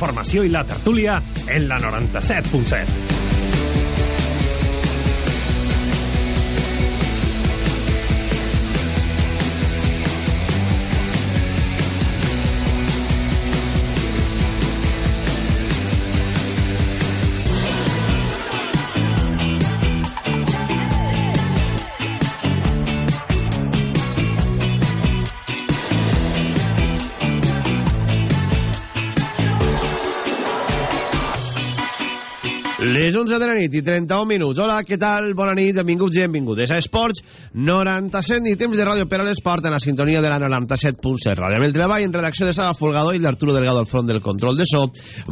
informació i la tertúlia en la 97.7. Les 11 de la nit i 31 minuts. Hola, què tal? Bona nit, benvinguts i benvingudes a Esports 97 i temps de ràdio per a l'esport en la sintonia de la 97.7. Ràdio el treball en redacció de Sala Folgado i d'Arturo Delgado al front del control de so.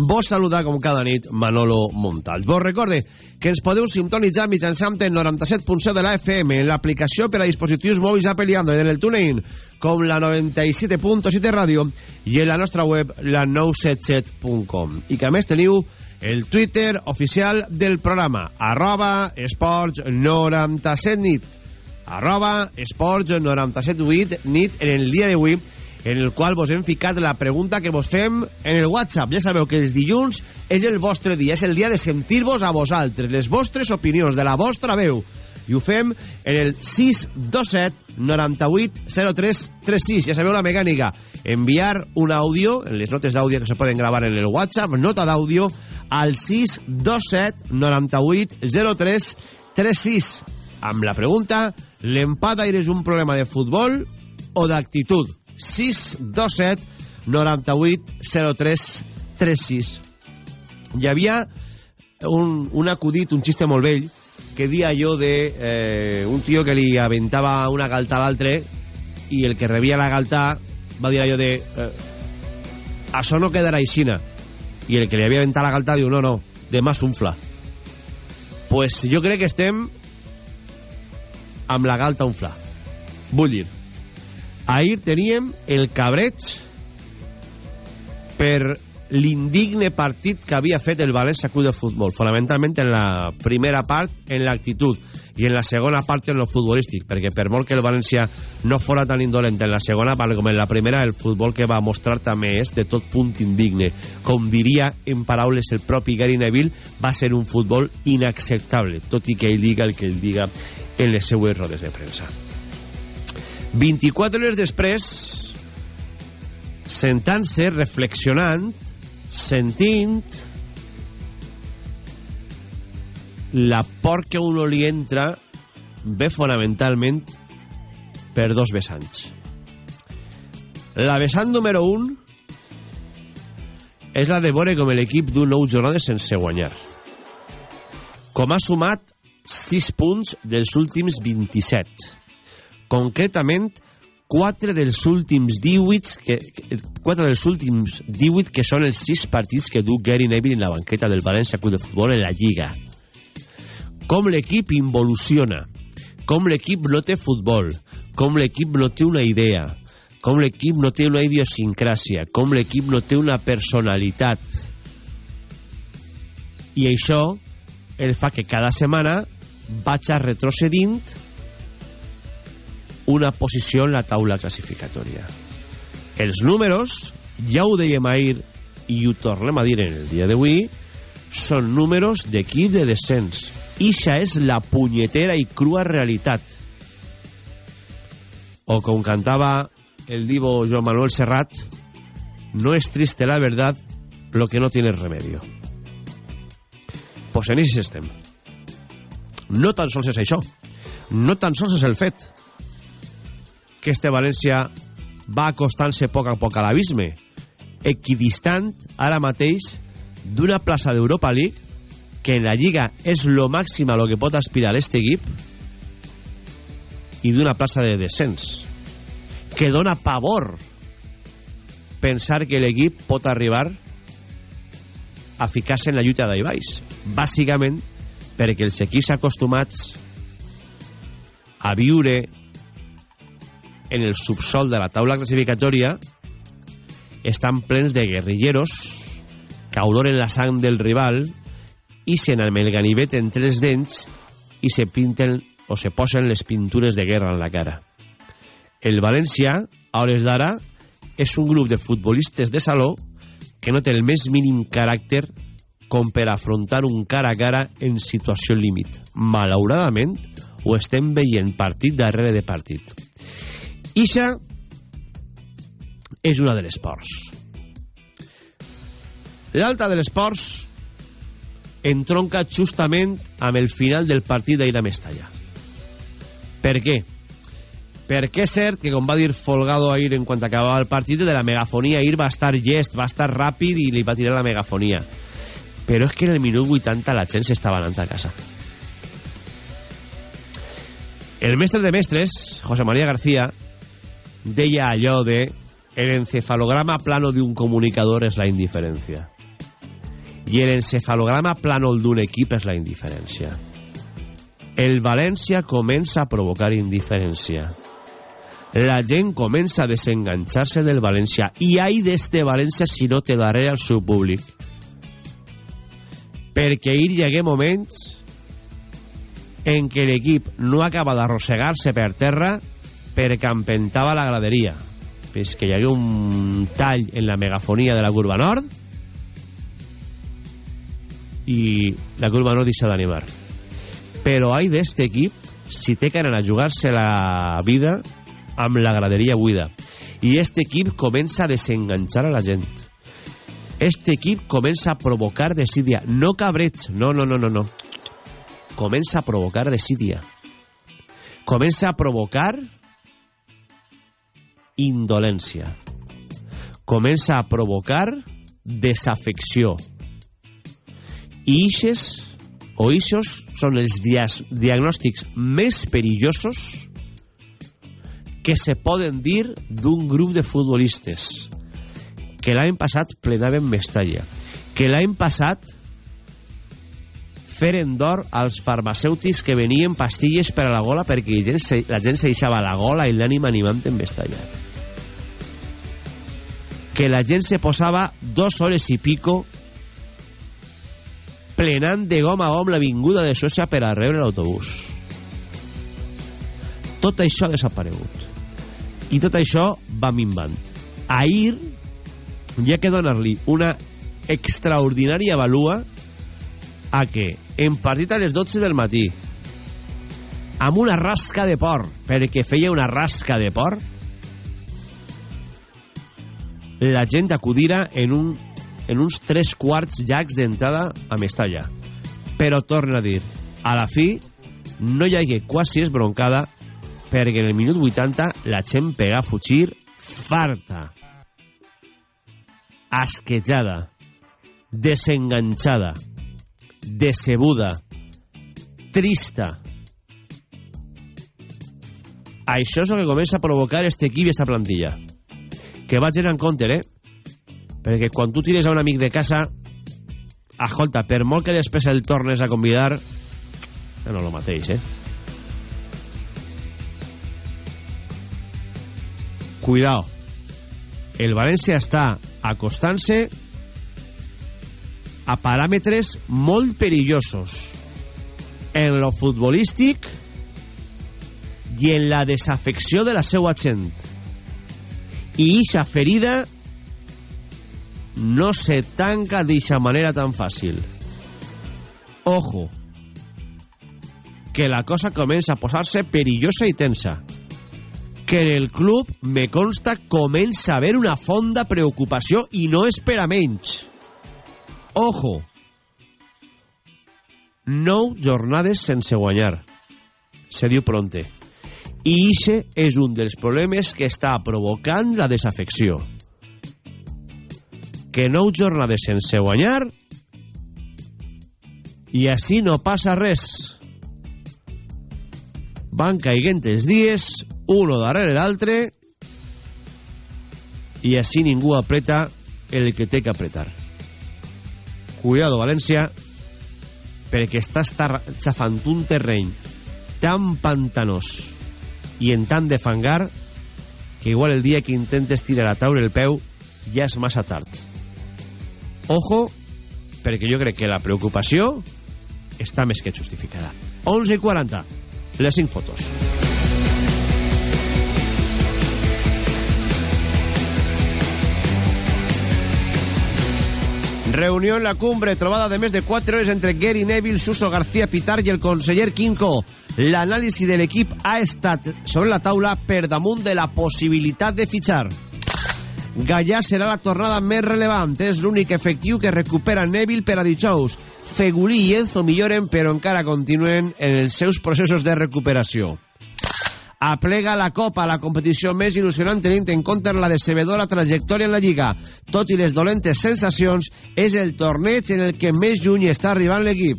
Vos saluda com cada nit Manolo Montalls. Vos recorde que ens podeu sintonitzar mitjançant en 97.7 de la FM l'aplicació per a dispositius mòbils Apple i Android en el TuneIn com la 97.7 ràdio i en la nostra web la 977.com i que a més teniu el Twitter oficial del programa, arroba esports 97 nit, arroba esports 97 nit en el dia d'avui, en el qual vos hem ficat la pregunta que vos fem en el WhatsApp. Ja sabeu que els dilluns és el vostre dia, és el dia de sentir-vos a vosaltres, les vostres opinions, de la vostra veu. I ho fem en el 627 98 03 36. Ja sabeu la mecànica. Enviar un àudio, les notes d'àudio que se poden gravar en el WhatsApp, nota d'àudio, al 627 98 03 36 amb la pregunta l'empat aire és un problema de futbol o d'actitud 627 98 03 36 hi havia un, un acudit, un xiste molt vell que dia jo de eh, un tio que li aventava una galta a l'altre i el que rebia la galta va dir allò de eh, això no quedarà aixina i el que li havia aventat la galta diu no, no, demà s'unfla pues jo crec que estem amb la galta unfla. Vull dir ahir teníem el cabreig per l'indigne partit que havia fet el València Club de Futbol, fonamentalment en la primera part, en l'actitud, i en la segona part en lo futbolístic, perquè per molt que el València no fora tan indolent en la segona part com en la primera, el futbol que va mostrar també és de tot punt indigne. Com diria en paraules el propi Gary Neville, va ser un futbol inacceptable, tot i que ell diga el que ell diga en les seues rodes de premsa. 24 hores després, sentant-se, reflexionant, sentint la por que uno li entra ve fonamentalment per dos vessants. La vessant número un és la de veure com l'equip d'un nou jornades sense guanyar. Com ha sumat 6 punts dels últims 27. Concretament, 4 dels últims 18 que, 4 dels últims 18 que són els 6 partits que du Gary Neville en la banqueta del València Club de Futbol en la Lliga. Com l'equip involuciona, com l'equip no té futbol, com l'equip no té una idea, com l'equip no té una idiosincràsia, com l'equip no té una personalitat. I això el fa que cada setmana vaig a retrocedint una posició en la taula classificatòria. Els números, ja ho dèiem ahir i ho tornem a dir en el dia d'avui, són números d'equip de descens. Ixa és la punyetera i crua realitat. O com cantava el divo Joan Manuel Serrat, no és triste la verdad lo que no tiene remedio. Pues en ese estem. No tan sols és això. No tan sols és el fet que este València va acostant-se poc a poc a l'abisme, equidistant ara mateix d'una plaça d'Europa League que en la Lliga és lo màxim a lo que pot aspirar este equip i d'una plaça de descens que dona pavor pensar que l'equip pot arribar a ficar-se en la lluita d'ahí baix bàsicament perquè els equips acostumats a viure en el subsol de la taula classificatòria estan plens de guerrilleros que oloren la sang del rival i se amb el ganivet entre els dents i se pinten o se posen les pintures de guerra en la cara. El València, a hores d'ara, és un grup de futbolistes de saló que no té el més mínim caràcter com per afrontar un cara a cara en situació límit. Malauradament, ho estem veient partit darrere de partit. Ixa és una de les ports. L'alta de les ports entronca justament amb el final del partit d'ahir Mestalla. Per què? Perquè és cert que, com va dir Folgado ahir en quant acabava el partit, de la megafonia ahir va estar llest, va estar ràpid i li va tirar la megafonia. Però és que en el minut 80 la gent s'estava anant a casa. El mestre de mestres, José María García, deia allò de el encefalograma plano de un comunicador és la indiferència i el encefalograma plànol d'un equip és la indiferència. El València comença a provocar indiferència. La gent comença a desenganxar-se del València i ai d'este València si no té darrere el seu públic. Perquè hi hagué moments en què l'equip no acaba d'arrossegar-se per terra perquè empentava la graderia. Fins que hi hagué un tall en la megafonia de la curva nord i la curva no deixa d'animar. Però ai d'este equip si té que anar a jugar-se la vida amb la graderia buida. I este equip comença a desenganxar a la gent. Este equip comença a provocar desídia. No cabreig, no, no, no, no, no. Comença a provocar desídia. Comença a provocar indolència. Comença a provocar desafecció i ixes o ixos són els diagnòstics més perillosos que se poden dir d'un grup de futbolistes que l'any passat plenaven Mestalla que l'any passat feren d'or als farmacèutics que venien pastilles per a la gola perquè la gent se, la gent se deixava la gola i l'ànima animant en Mestalla que la gent se posava dos hores i pico plenant de gom a gom l'avinguda de Suècia per a rebre l'autobús. Tot això ha desaparegut. I tot això va minvant. Ahir hi ha que donar-li una extraordinària valua a que en partit a les 12 del matí amb una rasca de por perquè feia una rasca de por la gent acudira en un en uns tres quarts llacs d'entrada a Mestalla. Però torna a dir, a la fi no hi hagué quasi esbroncada perquè en el minut 80 la gent pega a fugir farta, asquejada, desenganxada, decebuda, trista. Això és el que comença a provocar este equip i esta plantilla. Que vaig en compte, eh? perquè quan tu tires a un amic de casa escolta, per molt que després el tornes a convidar no lo mateix, eh? Cuidao. El València està acostant-se a paràmetres molt perillosos en lo futbolístic i en la desafecció de la seva gent i ixa ferida no se tanca d'eixa manera tan fàcil. Ojo, que la cosa comença a posar-se perillosa i tensa. Que en el club, me consta, comença a haver una fonda preocupació i no és. Ojo, nou jornades sense guanyar. Se diu pronte. I ixe és un dels problemes que està provocant la desafecció que nou jornades sense guanyar i així no passa res. Van caiguent els dies, uno darrere l'altre, i així ningú apreta el que té que apretar. Cuidado, València, perquè està xafant un terreny tan pantanós i en tant de fangar que igual el dia que intentes tirar a taure el peu ja és massa tard. Ojo, perquè jo crec que la preocupació està més que justificada. 11 i 40, les 5 fotos. Reunió en la cumbre, trobada de més de 4 hores entre Gary Neville, Suso García Pitar i el conseller Quinco. L'anàlisi de l'equip ha estat sobre la taula per damunt de la possibilitat de fitxar. Gallà serà la tornada més relevant. És l'únic efectiu que recupera Neville per a dijous. Fegulí i Enzo milloren, però encara continuen en els seus de recuperació aplega la Copa, la competició més il·lusionant tenint en compte la decebedora trajectòria en la Lliga. Tot i les dolentes sensacions, és el torneig en el que més lluny està arribant l'equip.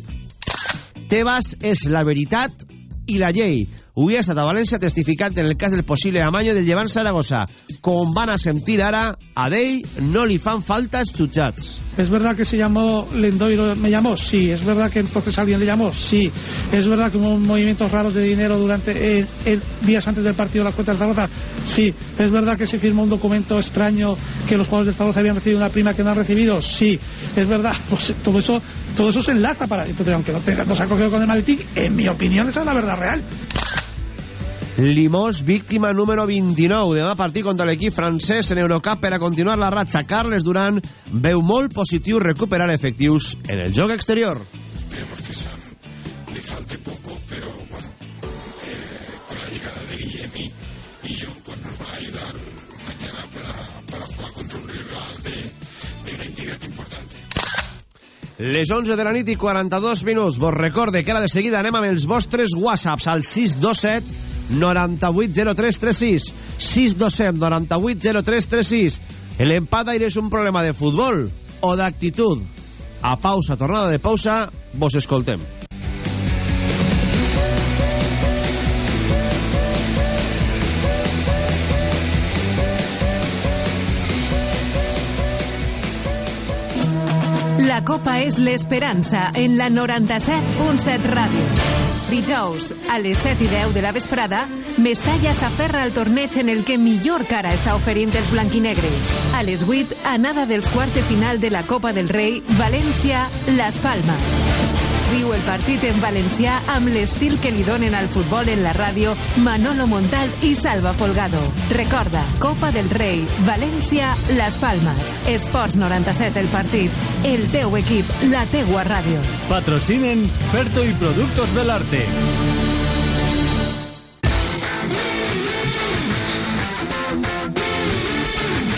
Tebas és la veritat i la llei. Avui ha estat a València testificant en el cas del possible amaño del Llevant Zaragoza. Com van a sentir ara, a Dei no li fan falta els jutjats. ¿Es verdad que se llamó Lendoiro, me llamó? Sí. ¿Es verdad que entonces alguien le llamó? Sí. ¿Es verdad que hubo movimientos raros de dinero durante eh, eh, días antes del partido de las cuentas de Zaragoza? Sí. ¿Es verdad que se firmó un documento extraño que los jugadores de Zaragoza habían recibido una prima que no han recibido? Sí. ¿Es verdad? Pues todo eso, todo eso se enlaza para... Entonces, aunque no, tenga, no se ha cogido con el maletín, en mi opinión esa es la verdad real. Limós, víctima número 29. Demà partir contra l'equip francès en Eurocup per a continuar la ratxa. Carles Duran veu molt positiu recuperar efectius en el joc exterior. Esperemos que Sam le falte poco, pero bueno, eh, con la llegada de Guillem y, y John, pues nos va a ayudar mañana para, para jugar contra un rival de, de una entidad importante. Les 11 de la nit i 42 minuts. Vos recorde que ara de seguida anem amb els vostres whatsapps al 627 980336 627 980336 L'empat aire és un problema de futbol o d'actitud. A pausa, tornada de pausa, vos escoltem. La Copa és l'esperança en la 97.7 ràdio. Dijous, a les 7 i 10 de la vesprada, Mestalla s'aferra al torneig en el que millor cara està oferint els blanquinegres. A les 8, anada dels quarts de final de la Copa del Rei, València, Las Palmas. Viu el partit en valencià amb l'estil que li donen al futbol en la ràdio Manolo Montal i Salva Folgado. Recorda, Copa del Rei, València, Las Palmas. Esports 97 el partit. El teu equip, la teua ràdio. Patrocinen Ferto y Productos del Arte.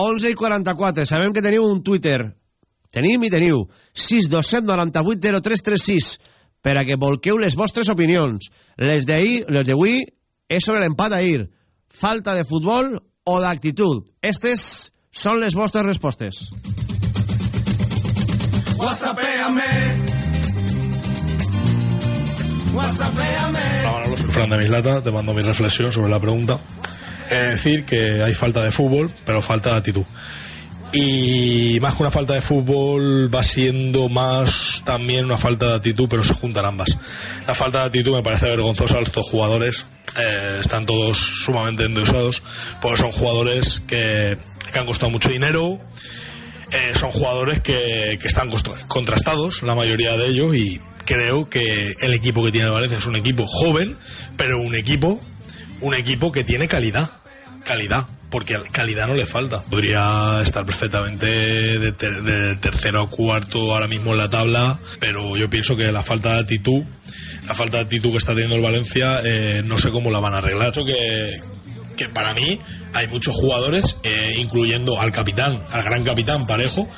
11 i 44. Sabem que teniu un Twitter. Tenim i teniu. 627 98 0336 per a que volqueu les vostres opinions. Les d'ahir, les d'avui, és sobre l'empat ahir. Falta de futbol o d'actitud. Estes són les vostres respostes. Whatsappéame. Soy Fran de Mislata, te mando mi reflexión sobre la pregunta. Es decir, que hay falta de fútbol, pero falta de actitud. Y más que una falta de fútbol va siendo más también una falta de actitud, pero se juntan ambas. La falta de actitud me parece vergonzosa a estos jugadores. eh, están todos sumamente endeusados, porque son jugadores que, han costado mucho dinero, eh, son jugadores que, que están contra- contrastados, la mayoría de ellos, y creo que el equipo que tiene Valencia es un equipo joven, pero un equipo, un equipo que tiene calidad. Calidad, porque calidad no le falta. Podría estar perfectamente de, ter- de tercero o cuarto ahora mismo en la tabla, pero yo pienso que la falta de actitud, la falta de actitud que está teniendo el Valencia, eh, no sé cómo la van a arreglar. Eso que, que para mí hay muchos jugadores, eh, incluyendo al capitán, al gran capitán Parejo,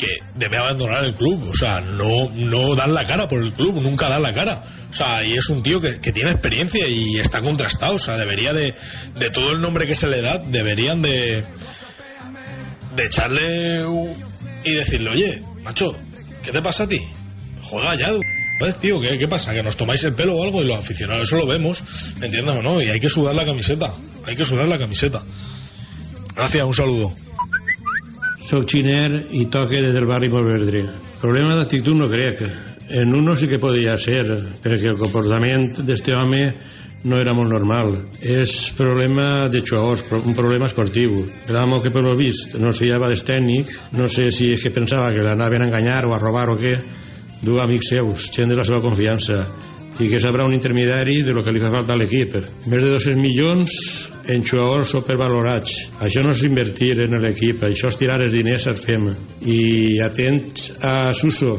que debe abandonar el club, o sea, no, no dar la cara por el club, nunca dar la cara. O sea, y es un tío que, que tiene experiencia y está contrastado, o sea, debería de, de todo el nombre que se le da, deberían de, de echarle un- y decirle, oye, macho, ¿qué te pasa a ti? Juega ya, ¿Ves, tío? ¿Qué, ¿Qué pasa? ¿Que nos tomáis el pelo o algo? Y los aficionados, eso lo vemos, ¿me entiendes o no? Y hay que sudar la camiseta, hay que sudar la camiseta. Gracias, un saludo. Soc xiner i toque des del barri Montverdre. Problema d'actitud no crec. En uno sí que podia ser, perquè el comportament d'este home no era molt normal. És problema de jugadors, un problema esportiu. L'amo que per lo vist no se fiava del tècnic, no sé si és que pensava que l'anaven a enganyar o a robar o què, du amics seus, gent de la seva confiança, i que sabrà un intermediari de lo que li fa falta a l'equip. Més de 200 milions en jugadors supervalorats. Això no és invertir en l'equip, això és tirar els diners al fem. I atents a Suso,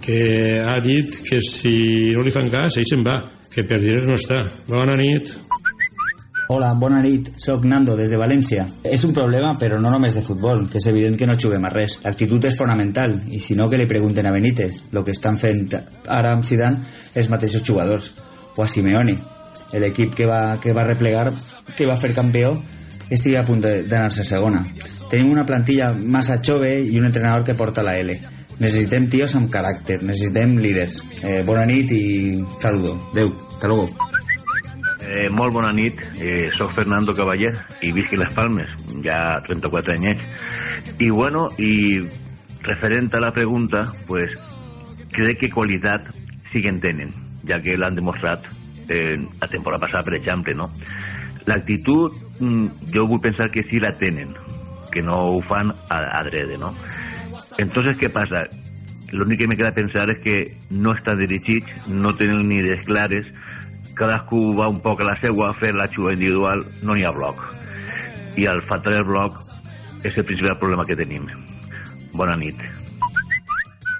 que ha dit que si no li fan cas, ell se'n va, que per diners no està. Bona nit. Hola, bona nit, sóc Nando des de València. És un problema, però no només de futbol, que és evident que no juguem a res. L'actitud és fonamental, i si no que li pregunten a Benítez. Lo que estan fent ara amb Zidane els mateixos jugadors, o a Simeone. L'equip que, va, que va replegar, que va fer campió, estigui a punt d'anar-se a segona. Tenim una plantilla massa jove i un entrenador que porta la L. Necessitem tios amb caràcter, necessitem líders. Eh, bona nit i saludo. Adéu, hasta luego. Eh, molt bona nit, eh, Fernando Cavaller i visc a les Palmes, ja 34 anyets. I bueno, i referent a la pregunta, pues crec que qualitat sí que en tenen, ja que l'han demostrat eh, la temporada passada, per exemple, no? L'actitud, mm, jo vull pensar que sí la tenen, que no ho fan a, adrede, no? Entonces, què passa? L'únic que me queda pensar és que no està dirigit, no tenen ni idees clares, cadascú va un poc a la seua a fer la xua individual, no n'hi ha bloc. I al faltar el bloc és el principal problema que tenim. Bona nit.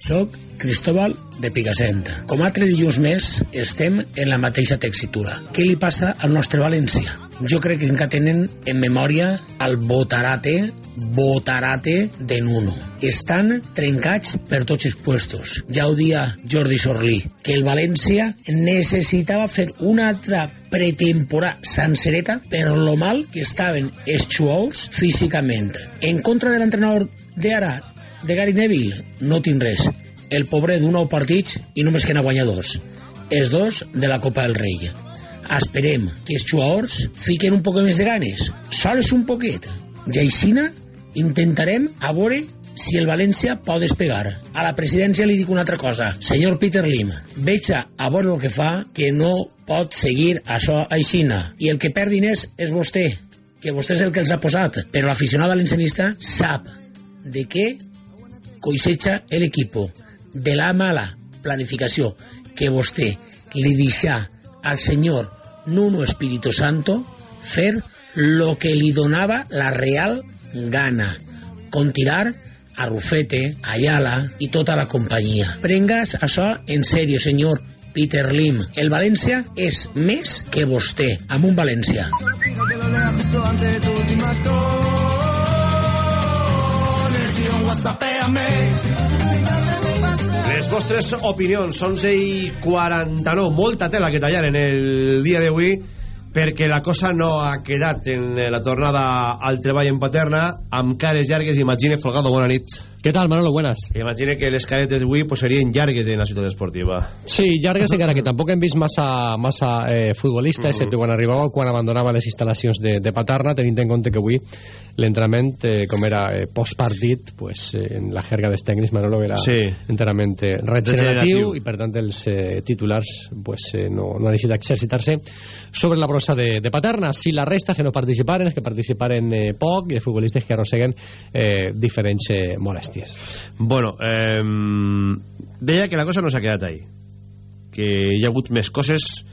Soc Cristóbal de Picassent. Com altre dilluns més, estem en la mateixa textura. Què li passa al nostre València? Jo crec que encara tenen en memòria el botarate, botarate de Nuno. Estan trencats per tots els puestos. Ja ho dia Jordi Sorlí, que el València necessitava fer una altra pretemporada sencereta per lo mal que estaven els jugadors físicament. En contra de l'entrenador d'ara, de Gary Neville, no tinc res. El pobre d'un nou partits i només que n'ha guanyat dos. Els dos de la Copa del Rei. Esperem que els jugadors fiquen un poc més de ganes, sols un poquet. I aixina intentarem a veure si el València pot despegar. A la presidència li dic una altra cosa. Senyor Peter Lim, veig a, veure el que fa, que no pot seguir això aixina. I el que perd diners és vostè, que vostè és el que els ha posat. Però l'aficionat valencianista sap de què cosecha el equipo de la mala planificació que vostè li deixà al senyor Nuno Espíritu Santo fer lo que li donava la real gana con tirar a Rufete, Ayala i tota la companyia. Prengas això en sèrio, senyor Peter Lim. El València és més que vostè, amb un València. Les vostres opinions, 11 i 49. Molta tela que tallar en el dia d'avui perquè la cosa no ha quedat en la tornada al treball en Paterna amb cares llargues. Imagine, Folgado, bona nit. ¿Qué tal, Manolo? Buenas. Imagine que les caretes d'avui pues, serien llargues en la ciutat esportiva. Sí, llargues encara que tampoc hem vist massa, massa eh, futbolistes, Mhm. excepte quan arribava o quan abandonava les instal·lacions de, de Paterna, tenint en compte que avui l'entrenament, eh, com era eh, postpartit, pues, eh, en la jerga dels tècnics, Manolo, era Sí. enterament eh, regeneratiu, Regeneratiu. i per tant els eh, titulars pues, eh, no, no han deixat d'exercitar-se sobre la brossa de, de Paterna. Si la resta que no participaren, que participaren eh, poc, i els futbolistes que arrosseguen eh, diferents eh, molèsties. Bueno, eh, deia que la cosa no s'ha quedat ahí. Que hi ha hagut més coses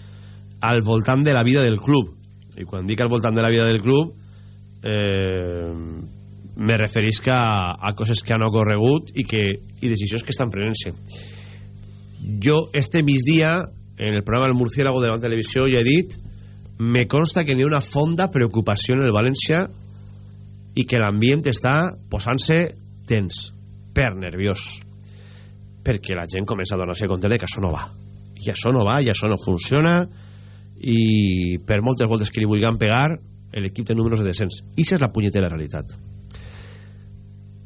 al voltant de la vida del club. I quan dic al voltant de la vida del club, eh, me referisc a, a coses que han ocorregut i, que, i decisions que estan prenent-se jo este migdia en el programa El Murciélago de la Televisió ja he dit me consta que n'hi ha una fonda preocupació en el València i que l'ambient està posant-se tens, per nerviós perquè la gent comença a donar-se compte que això no va. I això no va, i això no funciona i per moltes voltes que li vulguin pegar l'equip té números de descens. I això és la punyetera realitat.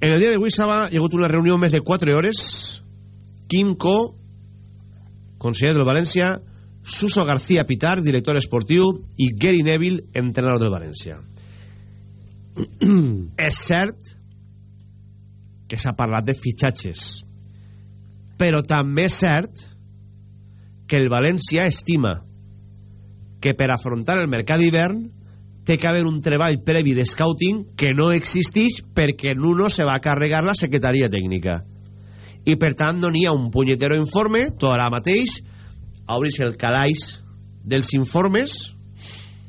En el dia d'avui hi ha hagut una reunió més de 4 hores. Quimco conseller del València Suso García Pitar, director esportiu i Gary Neville, entrenador del València. És cert que s'ha parlat de fitxatges. Però també és cert que el València estima que per afrontar el mercat d'hivern té que haver un treball previ de scouting que no existeix perquè en uno se va carregar la secretaria tècnica. I per tant no n'hi ha un punyetero informe tot ara mateix obris el calaix dels informes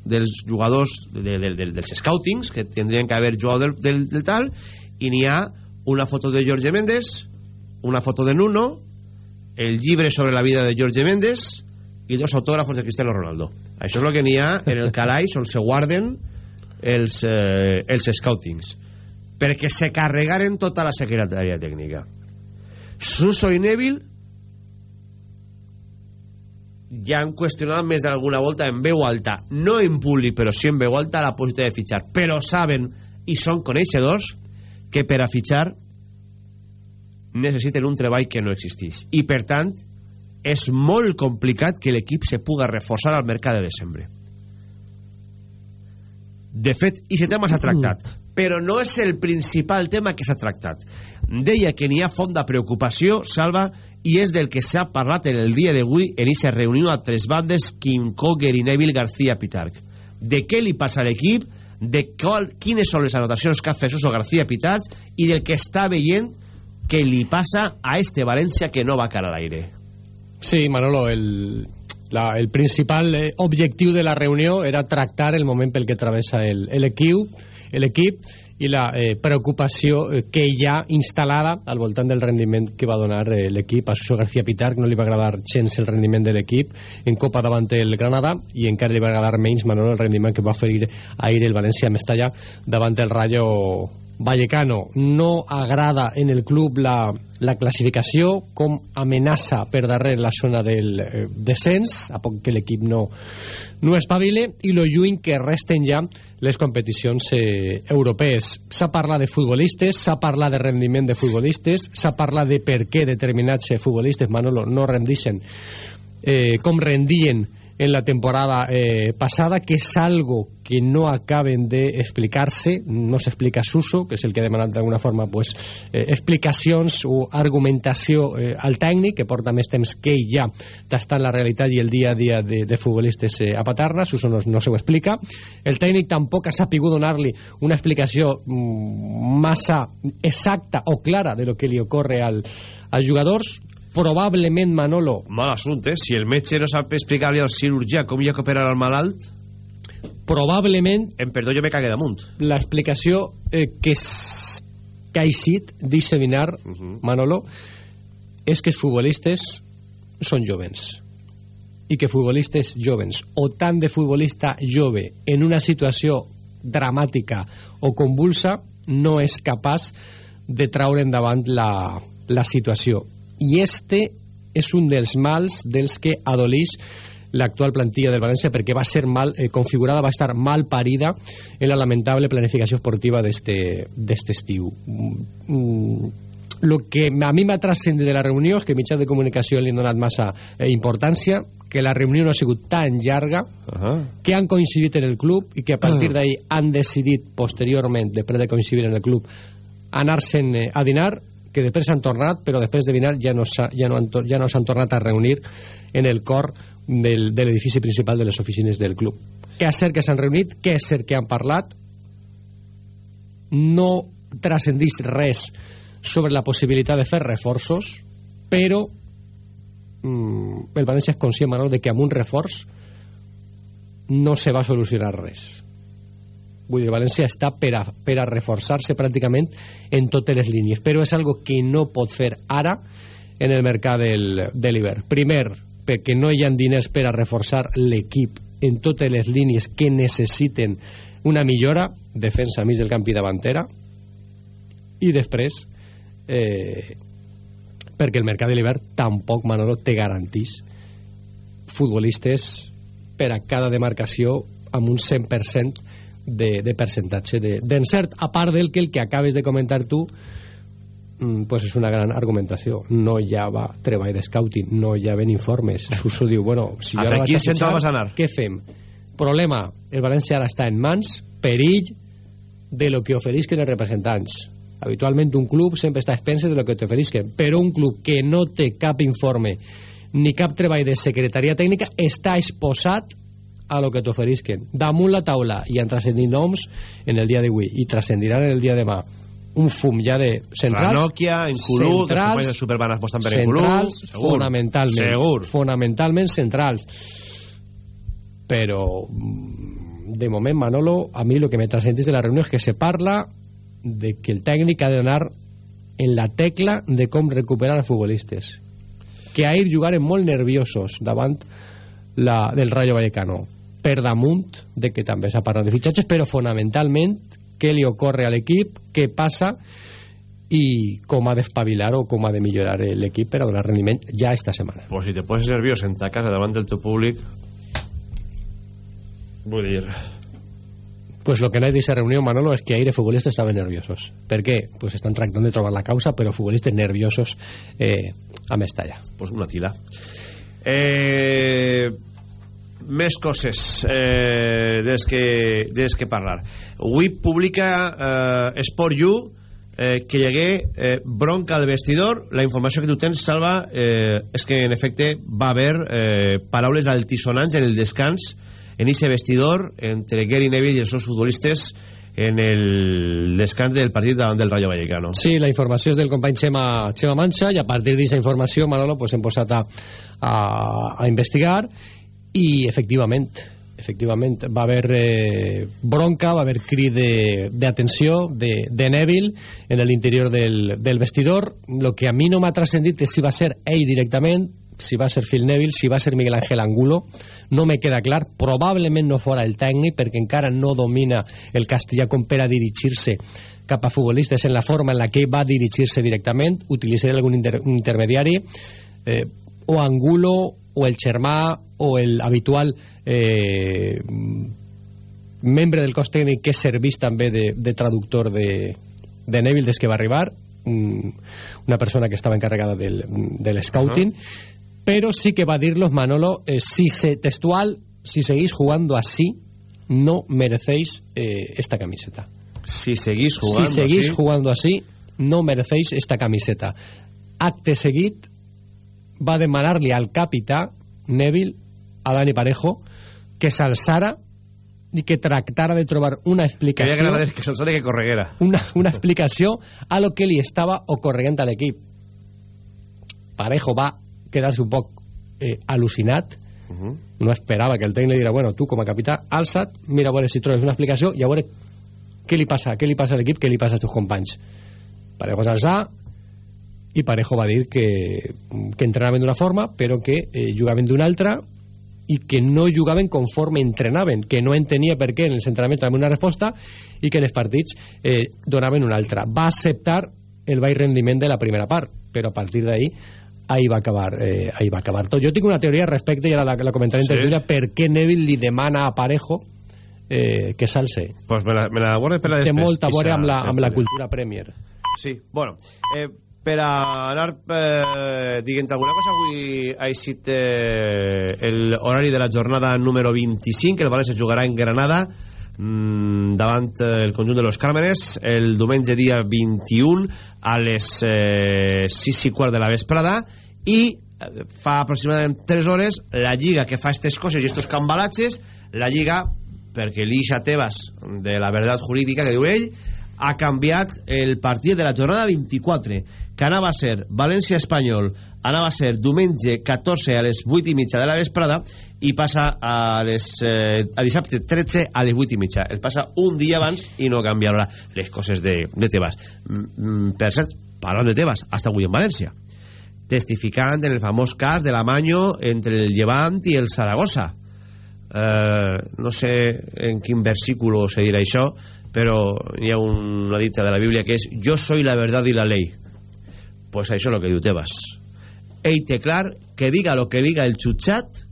dels jugadors de, de, de, dels scoutings que tindrien que haver jugat del, del, del tal i n'hi ha una foto de Jorge Méndez una foto de Nuno el llibre sobre la vida de Jorge Méndez i dos autògrafos de Cristiano Ronaldo. Això és el que n'hi ha en el calaix on se guarden els, eh, els scoutings. Perquè se carregaren tota la secretaria tècnica. Suso i Neville ja han qüestionat més d'alguna volta en veu alta, no en públic, però sí en veu alta la possibilitat de fitxar. Però saben, i són coneixedors, que per a fitxar necessiten un treball que no existeix. I, per tant, és molt complicat que l'equip se puga reforçar al mercat de desembre. De fet, i aquest tema s'ha tractat, però no és el principal tema que s'ha tractat. Deia que n'hi ha font de preocupació, Salva, i és del que s'ha parlat en el dia d'avui en aquesta reunió a tres bandes Kim Coger i Neville García Pitarch de què li passa a l'equip de qual, quines són les anotacions que ha fet Suso García Pitarch i del que està veient que li passa a este València que no va cara a l'aire. Sí, Manolo, el, la, el principal eh, objectiu de la reunió era tractar el moment pel que travessa l'equip i la eh, preocupació eh, que hi ha instal·lada al voltant del rendiment que va donar eh, l'equip. A Suso García Pitar, no li va agradar gens el rendiment de l'equip. En Copa davant el Granada i encara li va agradar menys Manolo el rendiment que va oferir ahir el València Mestalla davant el Rayo Vallecano no agrada en el club la, la classificació com amenaça per darrere la zona del eh, descens a poc que l'equip no, no espavile i lo lluny que resten ja les competicions eh, europees. S'ha parlat de futbolistes, s'ha parlat de rendiment de futbolistes, s'ha parlat de per què determinats eh, futbolistes, Manolo, no rendixen eh, com rendien en la temporada eh, passada, que és algo que no acaben d'explicar-se, no s'explica Suso, que és el que ha demanat d'alguna forma pues, eh, explicacions o argumentació eh, al tècnic, que porta més temps que ja tastant la realitat i el dia a dia de, de futbolistes eh, a Paterna, Suso no, no se ho explica. El tècnic tampoc ha sapigut donar-li una explicació mm, massa exacta o clara de lo que li ocorre al, als jugadors, probablement Manolo. Mal assumpte, si el metge no sap explicar-li al cirurgià com hi ha que operar al malalt probablement en perdó jo me cague damunt. l'explicació eh, que, és, que ha eixit disseminar uh -huh. Manolo és que els futbolistes són jovens. I que futbolistes jovens o tant de futbolista jove en una situació dramàtica o convulsa no és capaç de traure endavant la, la situació i este és un dels mals dels que adolís l'actual plantilla del València perquè va ser mal eh, configurada, va estar mal parida en la lamentable planificació esportiva d'este estiu. Mm, lo que a mi m'ha trascendido de la reunió és que mitjans de comunicació li han donat massa eh, importància, que la reunió no ha sigut tan llarga, uh -huh. que han coincidit en el club i que a partir uh -huh. d'ahir han decidit posteriorment, després de coincidir en el club, anar-se'n eh, a dinar que després s'han tornat, però després de dinar ja no s'han ja no ja no tornat a reunir en el cor del, de l'edifici principal de les oficines del club. Que és cert que s'han reunit, que és cert que han parlat, no transcendís res sobre la possibilitat de fer reforços, però mm, el València és conscient, Manol, de que amb un reforç no se va solucionar res. Vull dir, València està per a, per a reforçar-se pràcticament en totes les línies però és algo que no pot fer ara en el mercat del, de l'hivern. Primer, perquè no hi ha diners per a reforçar l'equip en totes les línies que necessiten una millora defensa mig del camp i davantera i després eh, perquè el mercat de l'hivern tampoc Manolo te garantís futbolistes per a cada demarcació amb un 100% de, de percentatge d'encert, de, a part del que el que acabes de comentar tu mm, pues és una gran argumentació. No hi ha va, treball de scouting no hi ha ben informes. Suso diu, bueno, si jo ara vaig a fitxar, vas a anar? què fem? problema, el València ara està en mans perill de lo que oferisquen els representants. Habitualment un club sempre està a expenses de lo que t'oferisquen però un club que no té cap informe ni cap treball de secretaria tècnica està exposat a lo que t'oferisquen. Damunt la taula i han transcendit noms en el dia d'avui i transcendiran en el dia de demà. Un fum ja de centrals la Nokia, en Culú els companys de Superman aposten per en Culú centrals fonamentalment segur. fonamentalment centrals. Però mm, de moment Manolo a mi el que me transcendís de la reunió és que se parla de que el tècnic ha d'anar en la tecla de com recuperar els futbolistes. Que ahir jugaren molt nerviosos davant la, del Rayo Vallecano per damunt de que també s'ha parlat de fitxatges però fonamentalment què li ocorre a l'equip, què passa i com ha d'espavilar o com ha de millorar l'equip per a donar rendiment ja esta setmana pues si te poses nerviós en ta casa davant del teu públic vull dir Pues lo que no de esa reunión, Manolo, es que de futbolistas estaban nerviosos. ¿Por qué? Pues están tratando de trobar la causa, pero futbolistas nerviosos eh, a Mestalla. Pues una tila. Eh, més coses eh, des, que, des que parlar. Avui publica eh, Sport You eh, que hi hagué eh, bronca al vestidor. La informació que tu tens, Salva, eh, és que en efecte va haver eh, paraules altisonants en el descans en ese vestidor entre Gary Neville i els seus futbolistes en el descans del partit davant del Rayo Vallecano. Sí, la informació és del company Xema, Xema Mancha i a partir d'aquesta informació, Manolo, pues, hem posat a, a, a investigar i efectivament efectivament va haver eh, bronca, va haver crit d'atenció de, de, de Neville en l'interior del, del vestidor. El que a mi no m'ha transcendit és si va ser ell directament si va ser Phil Neville, si va ser Miguel Ángel Angulo. No me queda clar, probablement no fora el tècnic perquè encara no domina el castellà com per a dirigir-se cap a futbolistes en la forma en la que va dirigir-se directament. Utilitzaré algun inter intermediari eh, o Angulo o el germà o el habitual eh, membre del cos tècnic que servís també de, de traductor de, de Neville des que va arribar una persona que estava encarregada del, del scouting uh -huh pero sí que va a dirlos Manolo, eh, si se textual, si seguís jugando así, no merecéis eh, esta camiseta. Si seguís jugando si seguís así... jugando así, no merecéis esta camiseta. Acte seguit va demanarle al capità Neville, a Dani Parejo, que s'alçara i que tractara de trobar una explicació que, que s'alçara que correguera. una, una explicació a lo que li estava ocorrent a l'equip. Parejo va quedar-se un poc eh, al·lucinat. Uh -huh. no esperava que el tècnic li dirà bueno, tu com a capità, alça't, mira a veure si trobes una explicació i a veure què li passa, què li passa a l'equip, què li passa als teus companys. Parejo s'alçà i Parejo va dir que, que entrenaven d'una forma però que eh, jugaven d'una altra i que no jugaven conforme entrenaven, que no entenia per què en els entrenaments donaven una resposta i que en els partits eh, donaven una altra. Va acceptar el baix rendiment de la primera part, però a partir d'ahir ahí va acabar, eh, ahí va acabar tot. Jo tinc una teoria respecte, i ara la, la comentaré sí. en per què Neville li demana a Parejo eh, que s'alce. Pues me la, me la guardo per a després. Té molta a veure amb la, amb la cultura Premier. Sí, bueno, eh, per a anar eh, diguent alguna cosa avui ha eixit eh, l'horari de la jornada número 25 el València jugarà en Granada mmm, davant eh, el conjunt de los Càrmenes el diumenge dia 21 a les eh, 6 i quart de la vesprada i eh, fa aproximadament 3 hores la Lliga que fa aquestes coses i estos cambalatges la Lliga perquè l'Ixa Tebas de la Verdad Jurídica que diu ell ha canviat el partit de la jornada 24 que anava a ser València-Espanyol anava a ser diumenge 14 a les 8 i mitja de la vesprada i passa a, les, eh, a dissabte 13 a les 8 i mitja. El passa un dia abans i no canvia ara les coses de, de Tebas. Mm, mm, per cert, parlant de Tebas, hasta avui en València testificant en el famós cas de l'Amanyo entre el Llevant i el Saragossa. Eh, no sé en quin versículo se dirà això, però hi ha una dita de la Bíblia que és «Yo soy la verdad y la ley». Pues això és el que diu Tebas. Ell té clar que diga lo que diga el xutxat,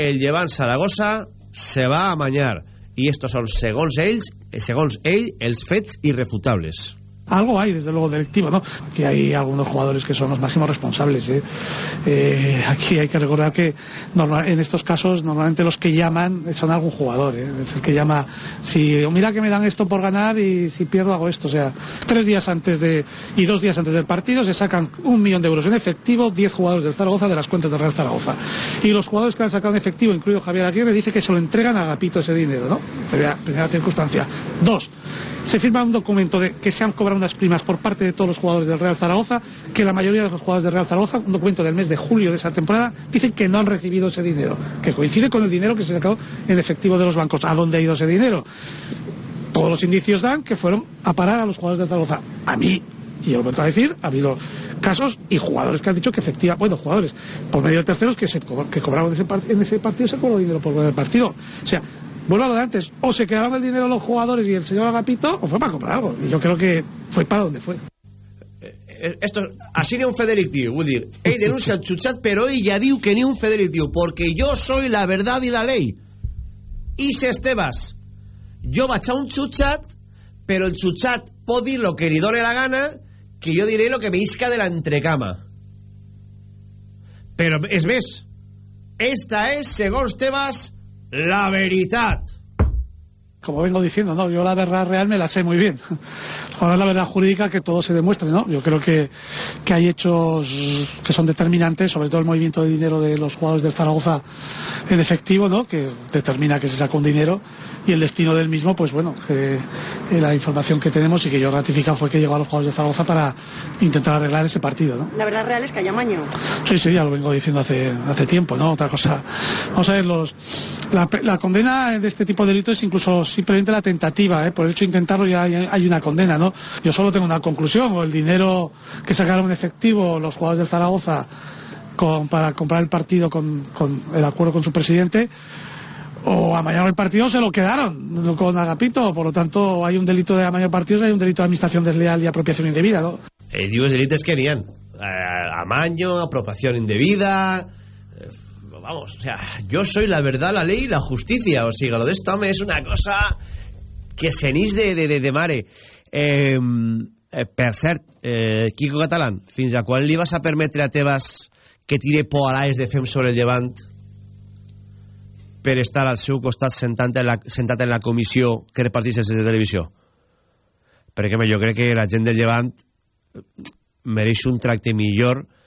el Llevant Saragossa se va a manyar. I estos són, segons ells, segons ell, els fets irrefutables. Algo hay, desde luego, directivo, ¿no? Aquí hay algunos jugadores que son los máximos responsables. ¿eh? Eh, aquí hay que recordar que normal, en estos casos normalmente los que llaman son algún jugador. ¿eh? Es el que llama, si mira que me dan esto por ganar y si pierdo hago esto. O sea, tres días antes de y dos días antes del partido se sacan un millón de euros en efectivo, diez jugadores del Zaragoza de las cuentas del Real Zaragoza. Y los jugadores que han sacado en efectivo, incluido Javier Aguirre, dice que se lo entregan a Agapito ese dinero, ¿no? Primera, primera circunstancia. Dos, se firma un documento de que se han cobrado unas primas por parte de todos los jugadores del Real Zaragoza, que la mayoría de los jugadores del Real Zaragoza, un documento del mes de julio de esa temporada, dicen que no han recibido ese dinero, que coincide con el dinero que se sacó en efectivo de los bancos. ¿A dónde ha ido ese dinero? Todos los indicios dan que fueron a parar a los jugadores del Zaragoza. A mí y yo lo vuelvo a decir, ha habido casos y jugadores que han dicho que efectivamente, bueno, jugadores por medio de terceros que, se, que cobraron en ese partido se cobró dinero por el partido. O sea, vuelvo a lo de antes, o se quedaron el dinero los jugadores y el señor Agapito, o fue para comprar algo. Yo creo que fue para donde fue. Eh, esto, així n'hi ha un fe delictiu vull dir, ell denuncia el xutxat però ell ja diu que ha un fe delictiu perquè jo soy la verdad y la ley i si Estebas jo vaig a un xutxat però el xutxat pot dir lo que li la gana que jo diré lo que me isca de la entrecama però és més esta és segons Tebas la veritat. Como vengo diciendo, no, yo la verdad real me la sé muy bien. Ahora la verdad jurídica que todo se demuestre, ¿no? Yo creo que, que hay hechos que son determinantes, sobre todo el movimiento de dinero de los jugadores del Zaragoza en efectivo, ¿no? Que determina que se sacó un dinero y el destino del mismo, pues bueno, la información que tenemos y que yo ratificado fue que llegó a los jugadores de Zaragoza para intentar arreglar ese partido, ¿no? La verdad real es que hay amaño. Sí, sí, ya lo vengo diciendo hace, hace tiempo, ¿no? Otra cosa. Vamos a ver, los, la, la condena de este tipo de delitos incluso simplemente la tentativa, ¿eh? Por el hecho de intentarlo ya hay, una condena, ¿no? Yo solo tengo una conclusión, o el dinero que sacaron en efectivo los jugadores del Zaragoza con, para comprar el partido con, con el acuerdo con su presidente, o amañaron el partido se lo quedaron con Agapito, por lo tanto hay un delito de amaño partidos, hay un delito de administración desleal y apropiación indebida, ¿no? Eh, dius delitos que n'hi ha. Eh, amaño, apropiación indebida... Vamos, o sea, yo soy la verdad, la ley y la justicia. O sigui, lo de este home és una cosa que se n'ix de, de, de, de mare. Eh, eh, per cert, eh, Quico Catalán, fins a quan li vas a permetre a Tebas que tire poalaes de fem sobre el llevant per estar al seu costat sentat en la, sentat en la comissió que repartís els de televisió perquè jo crec que la gent del llevant mereix un tracte millor que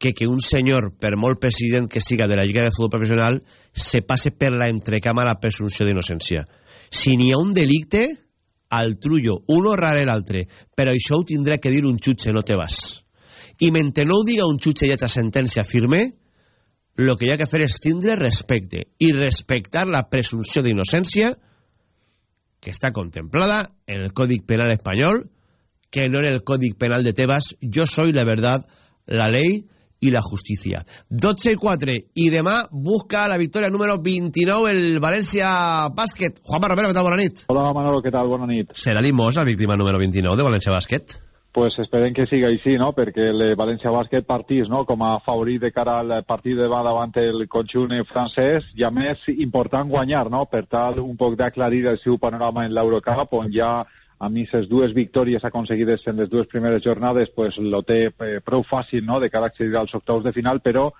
que un senyor, per molt president que siga de la Lliga de Futbol Professional, se passe per la entrecama la presumpció d'innocència. Si n'hi ha un delicte, al trullo, uno rare l'altre. Però això ho tindrà que dir un xutxe, no te vas. I mentre no ho diga un xutxe i haig sentència firme, el que hi ha que fer és tindre respecte i respectar la presumpció d'innocència que està contemplada en el Códic Penal espanyol, que no en el Códic Penal de Tebas, yo soy la verdad, la ley y la justicia. 12 y 4, y demà busca la victòria número 29 el València Bàsquet. Juanma Romero, què tal? Bona nit. Hola Manolo, què tal? Bona nit. Serà Limós la víctima número 29 de València Bàsquet? pues esperem que siga així, no? perquè el València Bàsquet partís no? com a favorit de cara al partit de va davant el conjunt francès i a més important guanyar, no? per tal un poc d'aclarir el seu panorama en l'Eurocup on ja a mi les dues victòries aconseguides en les dues primeres jornades pues, lo té eh, prou fàcil no? de cara a accedir als octaus de final, però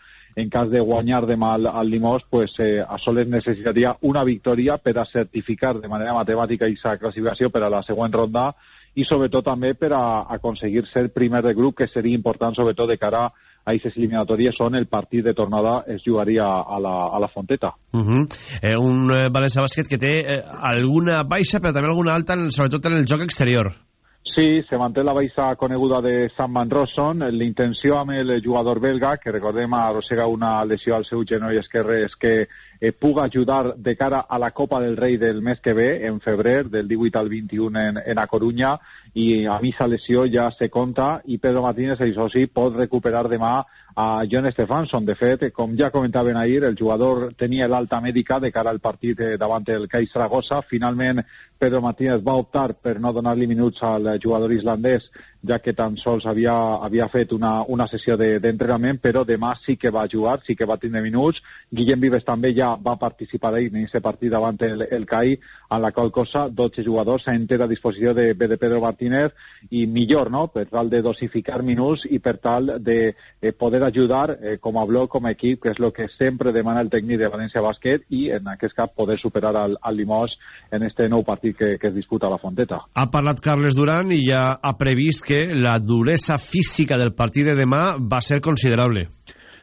en cas de guanyar demà al, al Limós, pues, eh, a soles necessitaria una victòria per a certificar de manera matemàtica aquesta classificació per a la següent ronda i sobretot també per a aconseguir ser primer de grup, que seria important sobretot de cara a aquestes eliminatòries on el partit de tornada es jugaria a la, a la Fonteta. Uh -huh. eh, un eh, València Bàsquet que té eh, alguna baixa però també alguna alta, en, sobretot en el joc exterior. Sí, se manté la baixa coneguda de Sam Van Rosson. L'intenció amb el jugador belga, que recordem arrossega una lesió al seu genoll esquerre, és que eh, puga ajudar de cara a la Copa del Rei del mes que ve, en febrer, del 18 al 21 en, en a Corunya, i a mi sa lesió ja se compta, i Pedro Martínez, això sí, pot recuperar demà a John Stefansson. De fet, com ja comentaven ahir, el jugador tenia l'alta mèdica de cara al partit davant el CAI Saragossa. Finalment, Pedro Martínez va optar per no donar-li minuts al jugador islandès ja que tan sols havia, havia fet una, una sessió d'entrenament, de, però demà sí que va jugar, sí que va tindre minuts. Guillem Vives també ja va participar ahir en aquest partit davant el, el CAI, en la qual cosa 12 jugadors a entera disposició de, de Pedro Martínez i millor, no?, per tal de dosificar minuts i per tal de eh, poder ajudar eh, com a bloc, com a equip, que és el que sempre demana el tècnic de València Bàsquet i en aquest cap poder superar al, al Limós en este nou partit que, que es disputa a la Fonteta. Ha parlat Carles Duran i ja ha previst que la duresa física del partit de demà va ser considerable.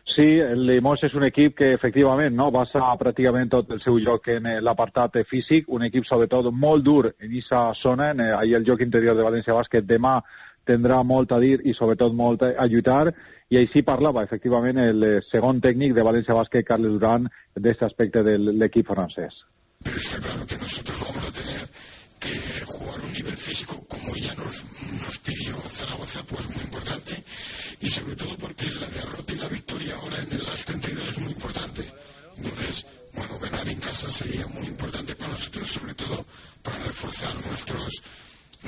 Sí, el Limós és un equip que efectivament no, basa pràcticament tot el seu joc en eh, l'apartat físic, un equip sobretot molt dur en aquesta zona, en, eh, ahir el joc interior de València Bàsquet demà tindrà molt a dir i sobretot molt a lluitar i així parlava efectivament el eh, segon tècnic de València Bàsquet, Carles Duran, d'aquest aspecte de l'equip francès. Pero está claro que nosotros vamos a tener que jugar un nivel físico como ya nos, nos pidió Zaragoza, pues muy importante. Y sobre todo porque la derrota y la victoria ahora en el 32 es muy importante. Entonces, bueno, ganar en casa sería muy importante para nosotros, sobre todo para reforzar nuestros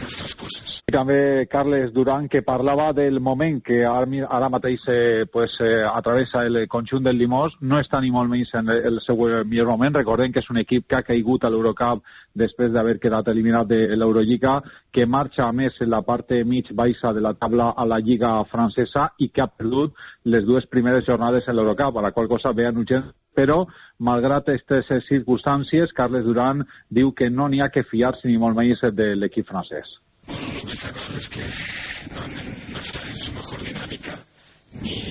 nuestras cosas. I també Carles Duran, que parlava del moment que ara, mateix eh, pues, eh, atravessa el conjunt del Limós, no està ni molt menys en el seu millor moment. Recordem que és un equip que ha caigut a l'Eurocup després d'haver quedat eliminat de l'Eurolliga, que marxa a més en la part mig baixa de la taula a la Lliga francesa i que ha perdut les dues primeres jornades en l'Eurocup, a la qual cosa ve anunciant però, malgrat aquestes circumstàncies, Carles Duran diu que no n'hi ha que fiar-se ni molt menys de l'equip francès. Que está claro es que no, no está en su mejor dinámica, ni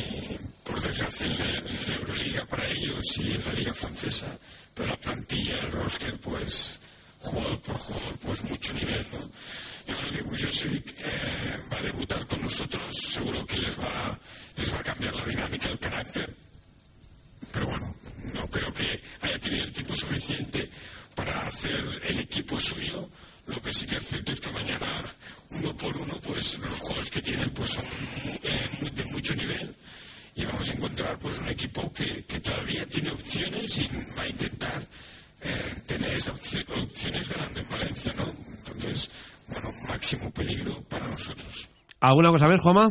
por desgracia en la, en Euroliga para ellos y en la Liga Francesa, pero la plantilla, el roster, pues jugador por jugador, pues mucho nivel, ¿no? Yo creo que Bujosevic eh, va a debutar con nosotros, seguro que les va, les va a cambiar la dinámica, el carácter, pero bueno, no creo que haya tenido el tiempo suficiente para hacer el equipo suyo. Lo que sí que es cierto es que mañana, uno por uno, pues los juegos que tienen pues son eh, de mucho nivel y vamos a encontrar pues un equipo que, que todavía tiene opciones y va a intentar eh, tener esas opciones ganando en Valencia, ¿no? Entonces, bueno, máximo peligro para nosotros. ¿Alguna cosa Juanma?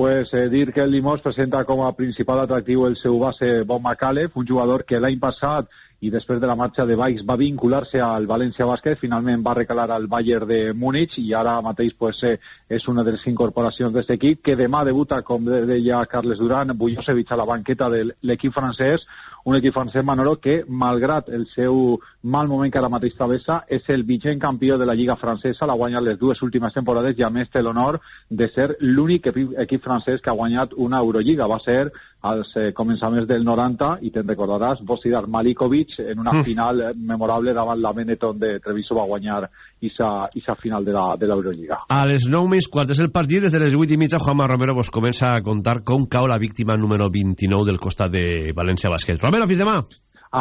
Pues, eh, dir que el Limós presenta com a principal atractiu el seu base Bon Macalef, un jugador que l'any passat i després de la marxa de Baix va vincular-se al València Bàsquet, finalment va recalar al Bayern de Múnich i ara mateix pues, eh, és una de les incorporacions d'aquest equip que demà debuta, com deia Carles Duran, Bujosevic a la banqueta de l'equip francès, un equip francès Manolo que, malgrat el seu mal moment que ara mateix travessa, és el vigent campió de la Lliga francesa, l'ha guanyat les dues últimes temporades i a més té l'honor de ser l'únic equip, francès que ha guanyat una Eurolliga. Va ser als eh, començaments del 90 i te'n recordaràs, Bosidar Malikovic en una mm. final memorable davant la Benetton de Treviso va guanyar isa, isa final de l'Eurolliga. A les 9 més 4 és el partit, des de les 8 i mitja Juanma Romero vos comença a contar com cau la víctima número 29 del costat de València Bàsquet. Romero, fins demà.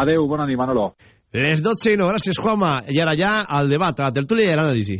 Adeu, bona nit, Manolo. Les 12 i no, gràcies Juanma. I ara ja al debat, a la tertúlia i a l'anàlisi.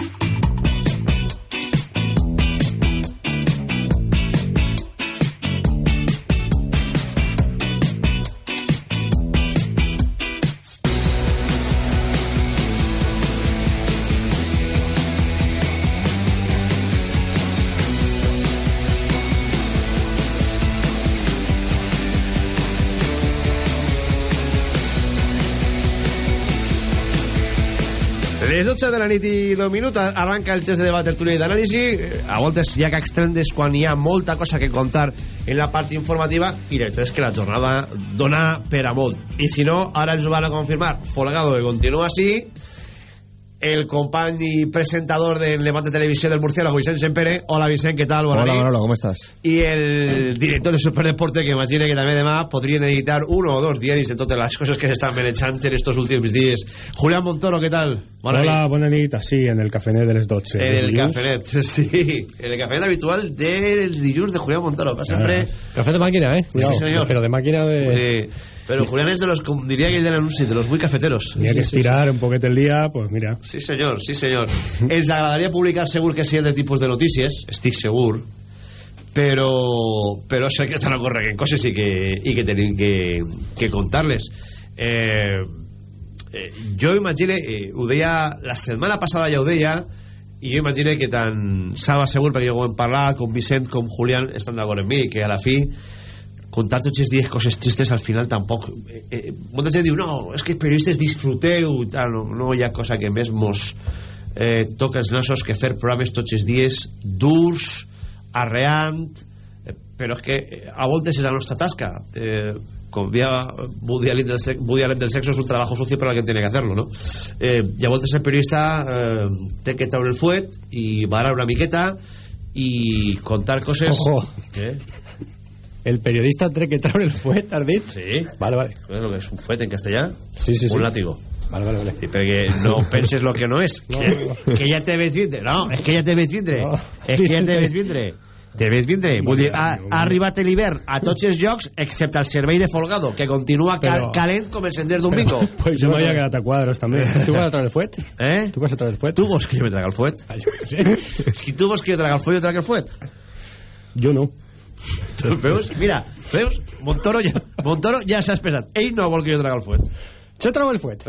les 12 de la nit i 2 minuts arranca el temps de debat, tertúlia i d'anàlisi. Eh, a voltes hi ha que extrendes quan hi ha molta cosa que contar en la part informativa i les tres que la jornada dona per a molt. I si no, ara ens ho van a confirmar. Folgado, que continua així... el company presentador del Levante Televisió del Murciélago, Vicent Sempere. Hola, Vicent, què tal? Hola. Manolo, ¿cómo estás? Y el director de Superdeporte, que imagina que también además podrían editar uno o dos diarios de todas las cosas que se están manejando en estos últimos días. Julián Montoro, ¿qué tal? Bona Hola, nit. buena nit, así, en el cafenet de les 12. En el cafenet, sí. En el cafenet habitual del dilluns de Julián Montoro. Va siempre... Café de máquina, ¿eh? Cuidado. Sí, señor. Pero de máquina de... Sí. Pero Julián es de los, como diría que el del anuncio, de los muy cafeteros. Tenía que Sí, sí, estirar un poquete el día, pues mira. Sí, senyor, sí, senyor. Ens agradaria publicar segur que sí de tipus de notícies, estic segur, però, però sé que estan ocorrent coses i que, i que tenim que, que contar-les. Eh, eh, jo imagine, eh, ho deia, la setmana passada ja ho deia, i jo imagine que tant Saba segur, perquè ho hem parlat, com Vicent, com Julián, estan d'acord amb mi, que a la fi contar tots els dies coses tristes al final tampoc eh, eh, molta gent diu no, és que periodistes disfruteu tal, no, no hi ha cosa que més mos eh, toca els nassos que fer programes tots els dies durs arreant eh, però és que eh, a voltes és la nostra tasca eh, com dia Woody Allen, del, sex- Woody Allen del sexo és un trabajo sucio para quien tiene que hacerlo ¿no? eh, i a voltes el periodista eh, té que treure el fuet i barar una miqueta i contar coses Ojo. eh? El periodista tiene que traer el fuet, has dit? Sí. Vale, vale. ¿Sabes lo que es un fuete en castellà? Sí, sí, sí. Un látigo. Vale, vale, vale. Sí, perquè no penses lo que no és. No, que, que ja te ves vindre. No, és que ja te ves vindre. No. És que ja te ves vindre. Te ves vindre. Vull dir, ha, ha arribat l'hivern a tots els llocs, excepte el servei de Folgado, que continua cal, Però- calent com el sender d'un bingo. Pues yo me había quedado a cuadros también. ¿Tú vas a traer el fuet? Eh? ¿Tú vas a traer el fuet? Tu vols que jo me traga el fuet? Ah, qué sé. Que tu vols que jo traga el fuet, jo traga el fuet. Yo no. Veus? Mira, veus? Montoro ja, Montoro ja s'ha expressat. Ell no vol que jo traga el fuet. Yo traigo el fuet.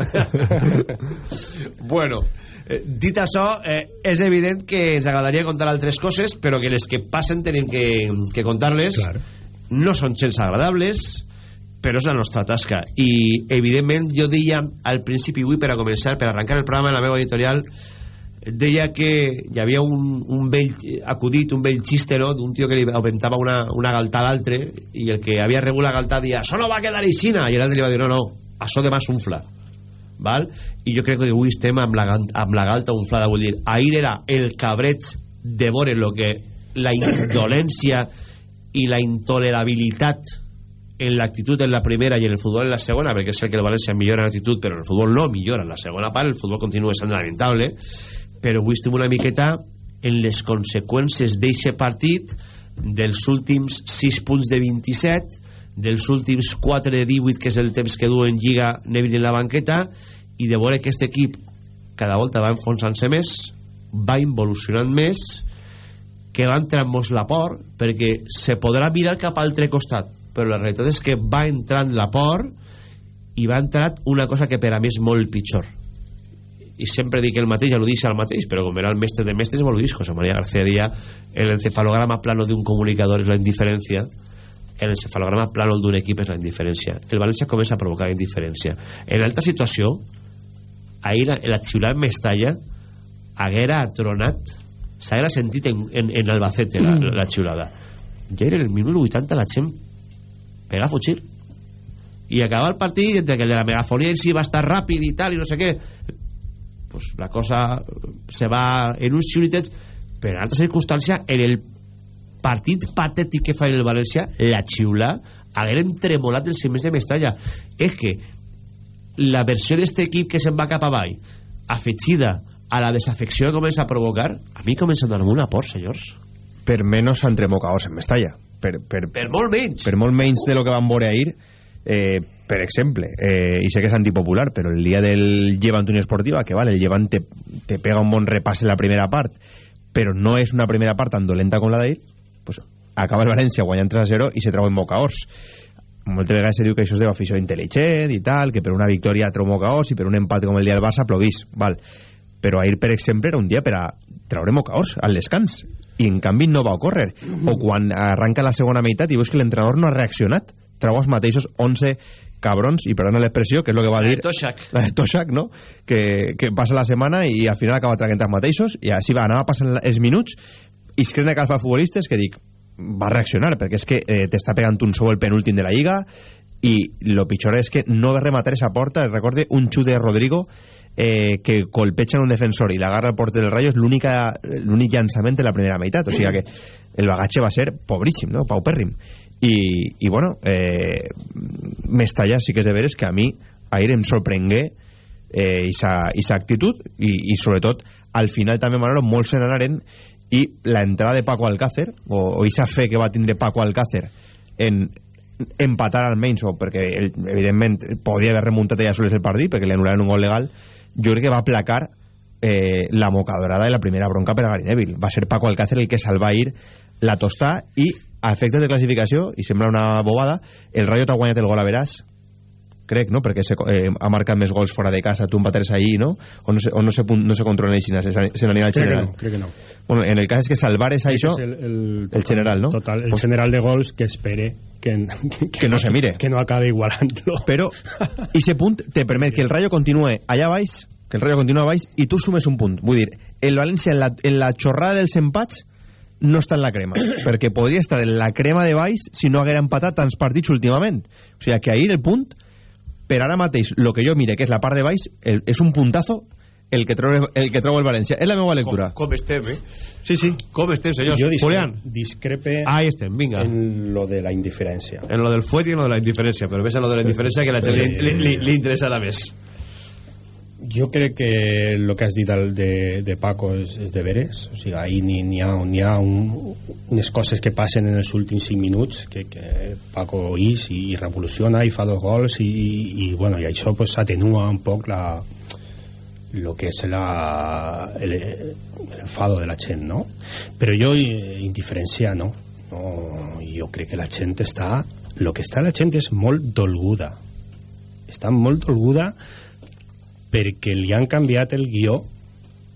bueno, eh, dit això, eh, és evident que ens agradaria contar altres coses, però que les que passen tenim que, que contar-les. Claro. No són gens agradables, però és la nostra tasca. I, evidentment, jo deia al principi, avui, per a començar, per arrencar el programa en la meva editorial, deia que hi havia un, un vell acudit, un vell xiste, no?, d'un tio que li aventava una, una galta a l'altre i el que havia rebut la galta dia això no va quedar aixina, i l'altre li va dir no, no, això demà s'unfla val? i jo crec que avui estem amb la, amb la galta unflada vull dir, ahir era el cabreig de veure lo que la indolència i la intolerabilitat en l'actitud en la primera i en el futbol en la segona perquè és el que el València millora en l'actitud però el futbol no millora en la segona part el futbol continua sent lamentable però avui estem una miqueta en les conseqüències d'eixe partit dels últims 6 punts de 27 dels últims 4 de 18 que és el temps que du en Lliga Neville en la banqueta i de veure que aquest equip cada volta va enfonsant-se més va involucionant més que va entrant-nos la por perquè se podrà mirar cap a altre costat però la realitat és que va entrant la por i va entrar una cosa que per a mi és molt pitjor i sempre dic el mateix, ja lo dic al mateix però com era el mestre de mestres vol dir José María García Díaz el encefalograma plano de un comunicador és la indiferència el encefalograma plano d'un equip és la indiferència el València comença a provocar indiferència en alta situació ahir la, la xiulat Mestalla haguera tronat s'haguera sentit en, en, en Albacete la, la, la xiulada ja era el minut 80 la gent pega a fugir i acabar el partit entre que el de la megafonia en si va estar ràpid i tal i no sé què pues la cosa se va en uns xiulitets però en altra circumstància en el partit patètic que fa el València la xiula hagueren tremolat el semestre de Mestalla. És que la versió d'este equip que se'n va cap avall afegida a la desafecció que comença a provocar a mi comença a donar una por, senyors. Per menos entremocaos en Mestalla. Per, per, per molt menys. per molt menys de lo que van veure ahir eh, per exemple eh, i sé que és antipopular però el dia del Llevant Unió Esportiva que vale, el Llevant te, te pega un bon repàs en la primera part però no és una primera part tan dolenta com la d'ahir pues, acaba el València guanyant 3 a 0 i se trau en Bocaors moltes vegades se diu que això és d'afició intel·ligent i tal, que per una victòria treu Bocaors i per un empat com el dia del Barça plovís val. però ahir per exemple era un dia per a traure Bocaors al descans i en canvi no va ocórrer. O quan arranca la segona meitat i veus que l'entrenador no ha reaccionat treu els mateixos 11 cabrons, i perdona l'expressió, que és el que va La de dir... Toshak. La de Toshak, no? Que, que passa la setmana i al final acaba traient els mateixos, i així va, anava passant els minuts, i es creen que els futbolistes que dic, va reaccionar, perquè és que eh, t'està pegant un sou el penúltim de la Lliga, i lo pitjor és que no va rematar esa porta, recorde un xut de Rodrigo eh, que colpecha en un defensor i l'agarra al porter del Rayo és l'únic llançament de la primera meitat, o sigui que el bagatge va ser pobríssim, no? paupèrrim i, i bueno eh, Mestalla sí que és de veres que a mi ahir em sorprengué eh, esa, actitud i, i sobretot al final també Manolo molt se n'anaren i la entrada de Paco Alcácer o, o esa fe que va tindre Paco Alcácer en empatar almenys o perquè el, evidentment podia haver remuntat ja sols el partit perquè li anul·laren un gol legal jo crec que va aplacar eh, la mocadorada de la primera bronca per a Gary Neville va ser Paco Alcácer el que salva ir la tostà i a efectes de classificació i sembla una bobada el Rayo t'ha guanyat el gol a veràs crec, no? Perquè se, eh, ha marcat més gols fora de casa, tu empates ahí, no? O no se, o no se, no se controla així, se, se n'anirà al general. no, crec que no. Bueno, en el cas és que salvares Crec això, és el, el, el general, no? Total, el Pues- general de gols que espere que, que, que no se mire. que no acabe igualando. Però, i ese punt te permet que el Rayo continue allà baix, que el Rayo continua baix, i tu sumes un punt. Vull dir, el València en la, en la xorrada dels empats no està en la crema, perquè podria estar en la crema de baix si no haguera empatat tants partits últimament. O sigui que ahir el punt, per ara mateix, el que jo mire, que és la part de baix, el, és un puntazo el que, treu, el que treu el València. És la meva lectura. Com, com estem, eh? Sí, sí. Com estem, senyors? Yo discre- Julián. discrepe Ahí estem, vinga. en lo de la indiferencia. En lo del fuet y en lo de la indiferencia, pero ves en lo de la indiferencia que la gent li, li, li, li interessa la més. Jo crec que el que has dit al de, de Paco és, és de veres o sigui, ahir n'hi ha, n'hi ha un, unes coses que passen en els últims 5 minuts que, que Paco ix i, i revoluciona i fa dos gols i, i, bueno, i això pues, atenua un poc la, lo que és la, el, el enfado de la gent no? però jo eh, indiferència no. no jo crec que la gent està el que està la gent és molt dolguda està molt dolguda perquè li han canviat el guió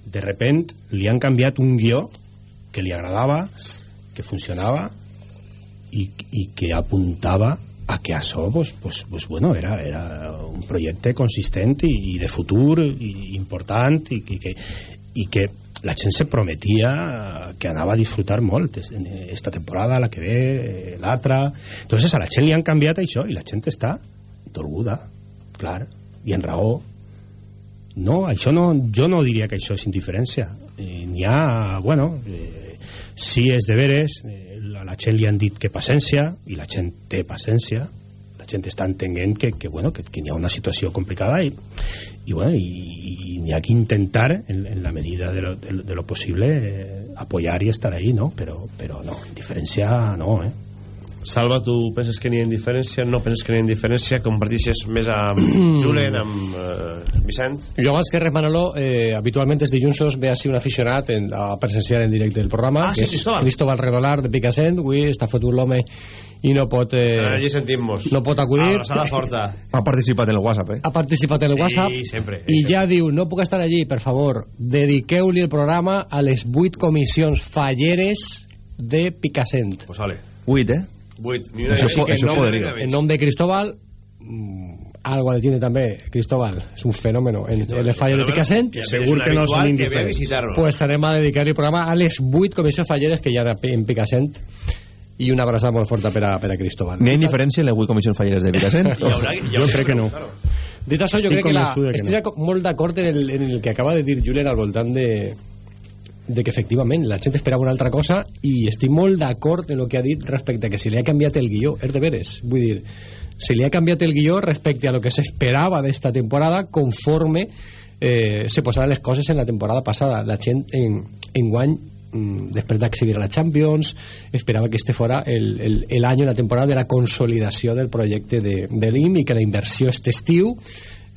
de repent li han canviat un guió que li agradava que funcionava i, i que apuntava a que això pues, pues, pues, bueno, era, era un projecte consistent i, i de futur i important i, i, que, i que la gent se prometia que anava a disfrutar molt esta temporada, la que ve, eh, l'altra. Entonces a la gent li han canviat això i la gent està dolguda clar, i en raó no, això no, jo no diria que això és indiferència eh, n'hi ha, bueno eh, si és de veres eh, a la gent li han dit que paciència i la gent té paciència la gent està entenent que, que, bueno, que, que hi ha una situació complicada i, i, bueno, i, i n'hi ha que intentar en, en la medida de lo, de, de lo possible eh, apoyar i estar ahí no? però, però no, indiferència no eh? Salva, tu penses que n'hi ha indiferència? No penses que n'hi ha indiferència? Compartixes més amb Julen, amb eh, Vicent? Jo abans que res, Manolo, eh, habitualment els dilluns ve així un aficionat en, a presenciar en directe el programa. Ah, sí, que és Cristóbal. Cristóbal Redolar, de Picassent. Avui està fotut l'home i no pot... Eh, Allí sentim-nos. no pot acudir. Abraçada forta. Ha participat en el WhatsApp, eh? ha participat en el Sí, WhatsApp sempre, i ja diu, no puc estar allí, per favor dediqueu-li el programa a les vuit comissions falleres de Picassent Pues vale. 8, eh? Vuit. Ni una Això, ni po- això podria. en nom de Cristóbal mm, algo de tiene també Cristóbal és un fenómeno en, en les falles de Picassent Que Segur és un que no són indiferents. pues anem a dedicar el programa a les vuit comissions falleres que hi ha en Picassent i una abraçada molt forta per a, per a Cristóbal N'hi ha indiferència en les 8 comissions falleres de Picassent? Jo crec que no. claro. Dit això, jo Estic crec que la, que estic d'acord- molt d'acord en, el, en el que acaba de dir Julen al voltant de, de que efectivament la gent esperava una altra cosa i estic molt d'acord en el que ha dit respecte a que si li ha canviat el guió, és de veres vull dir, si li ha canviat el guió respecte a lo que s'esperava d'esta temporada conforme eh, se posaven les coses en la temporada passada. La gent en, en guany mm, després d'exhibir a la Champions esperava que este fora el, el, el any o la temporada de la consolidació del projecte de, de l'IM i que la inversió este estiu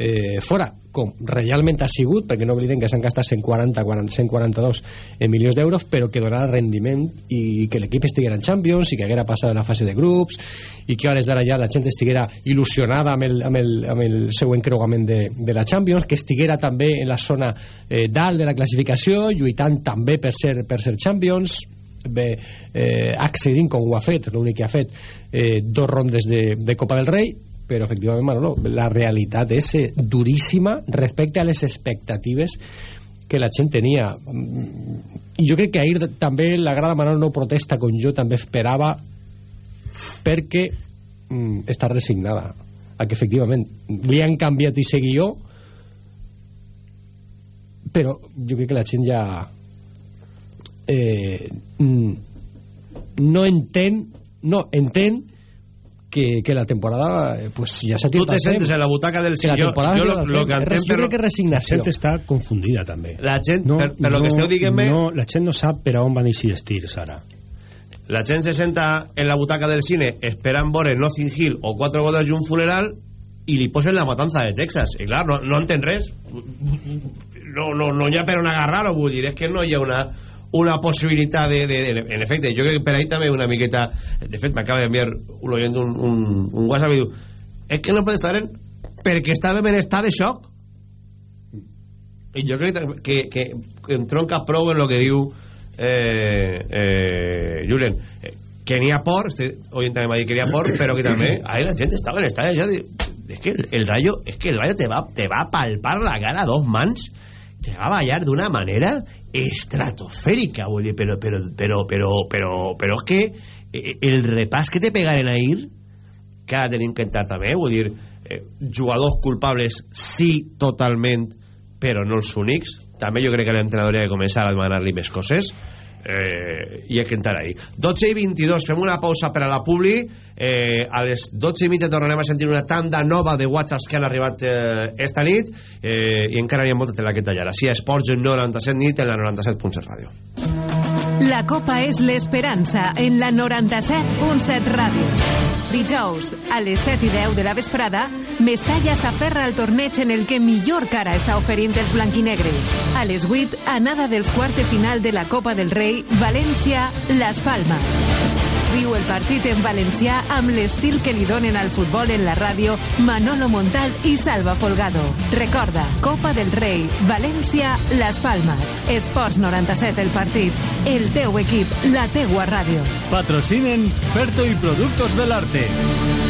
eh, fora com realment ha sigut perquè no oblidem que s'han gastat 140, 40, 142 en milions d'euros però que donarà rendiment i que l'equip estiguera en Champions i que haguera passat la fase de grups i que hores d'ara ja la gent estiguera il·lusionada amb el, amb el, amb el seu encreuament de, de la Champions que estiguera també en la zona eh, dalt de la classificació lluitant també per ser, per ser Champions bé, eh, accedint com ho ha fet l'únic que ha fet eh, dos rondes de, de Copa del Rei però efectivament Manolo, la realitat és eh, duríssima respecte a les expectatives que la gent tenia. I jo crec que ahir també la grada Manolo no protesta com jo també esperava perquè mm, està resignada. A que efectivament li han canviat i seguió però jo crec que la gent ja eh, mm, no entén no entén que, que la temporada eh, pues ja s'ha tu te sentes en la butaca del la silló jo, ja lo, la lo que entenc jo crec que La resignació gent està confundida també la gent, per, per lo que esteu dient-me no, la gent no sap per a on van eixir els tirs ara la gent se senta en la butaca del cine esperant veure Nothing Hill o Quatre gotes i un funeral i li posen la matanza de Texas. I clar, no, no entén res. No, no, no hi ha per on agarrar-ho vull dir, és que no hi ha una una possibilitat de, de, de, en efecte, jo crec que per ahí també una miqueta de fet m'acaba d'enviar un oient un, un, un whatsapp i diu és que no pot estar en perquè estàvem en estat de xoc i jo crec que, que, que entronca prou en el que diu eh, eh, Julen. Eh, que n'hi ha por este oient també m'ha dit que n'hi ha por però que també ahí la gent estava en estat de xoc es que el, el rayo es que el rayo te va, te va a palpar la cara a dos mans te va a ballar d'una manera estratosfèrica vull dir, però, però, però, però, però, però és que eh, el repàs que te pegaren ahir que ara tenim que entrar també vull dir, eh, jugadors culpables sí, totalment però no els únics. També jo crec que l'entrenador ha de començar a demanar-li més coses eh, i hay que entrar ahí 12 i 22, fem una pausa per a la Publi. Eh, a les 12 i mitja tornarem a sentir una tanda nova de whatsapps que han arribat eh, esta nit. Eh, i encara hi ha molta tela que tallar. Així a Esports 97 nit en la 97.7 ràdio. La Copa és l'esperança en la 97.7 ràdio. Dijous, a les 7 i 10 de la vesprada, Mestalla s'aferra al torneig en el que millor cara està oferint els blanquinegres. A les 8, anada dels quarts de final de la Copa del Rei, València, Las Palmas. Viu el partit en valencià amb l'estil que li donen al futbol en la ràdio Manolo Montal i Salva Folgado. Recorda, Copa del Rei, València, Las Palmas. Esports 97 el partit. El teu equip, la teua ràdio. Patrocinen Ferto y Productos del Arte.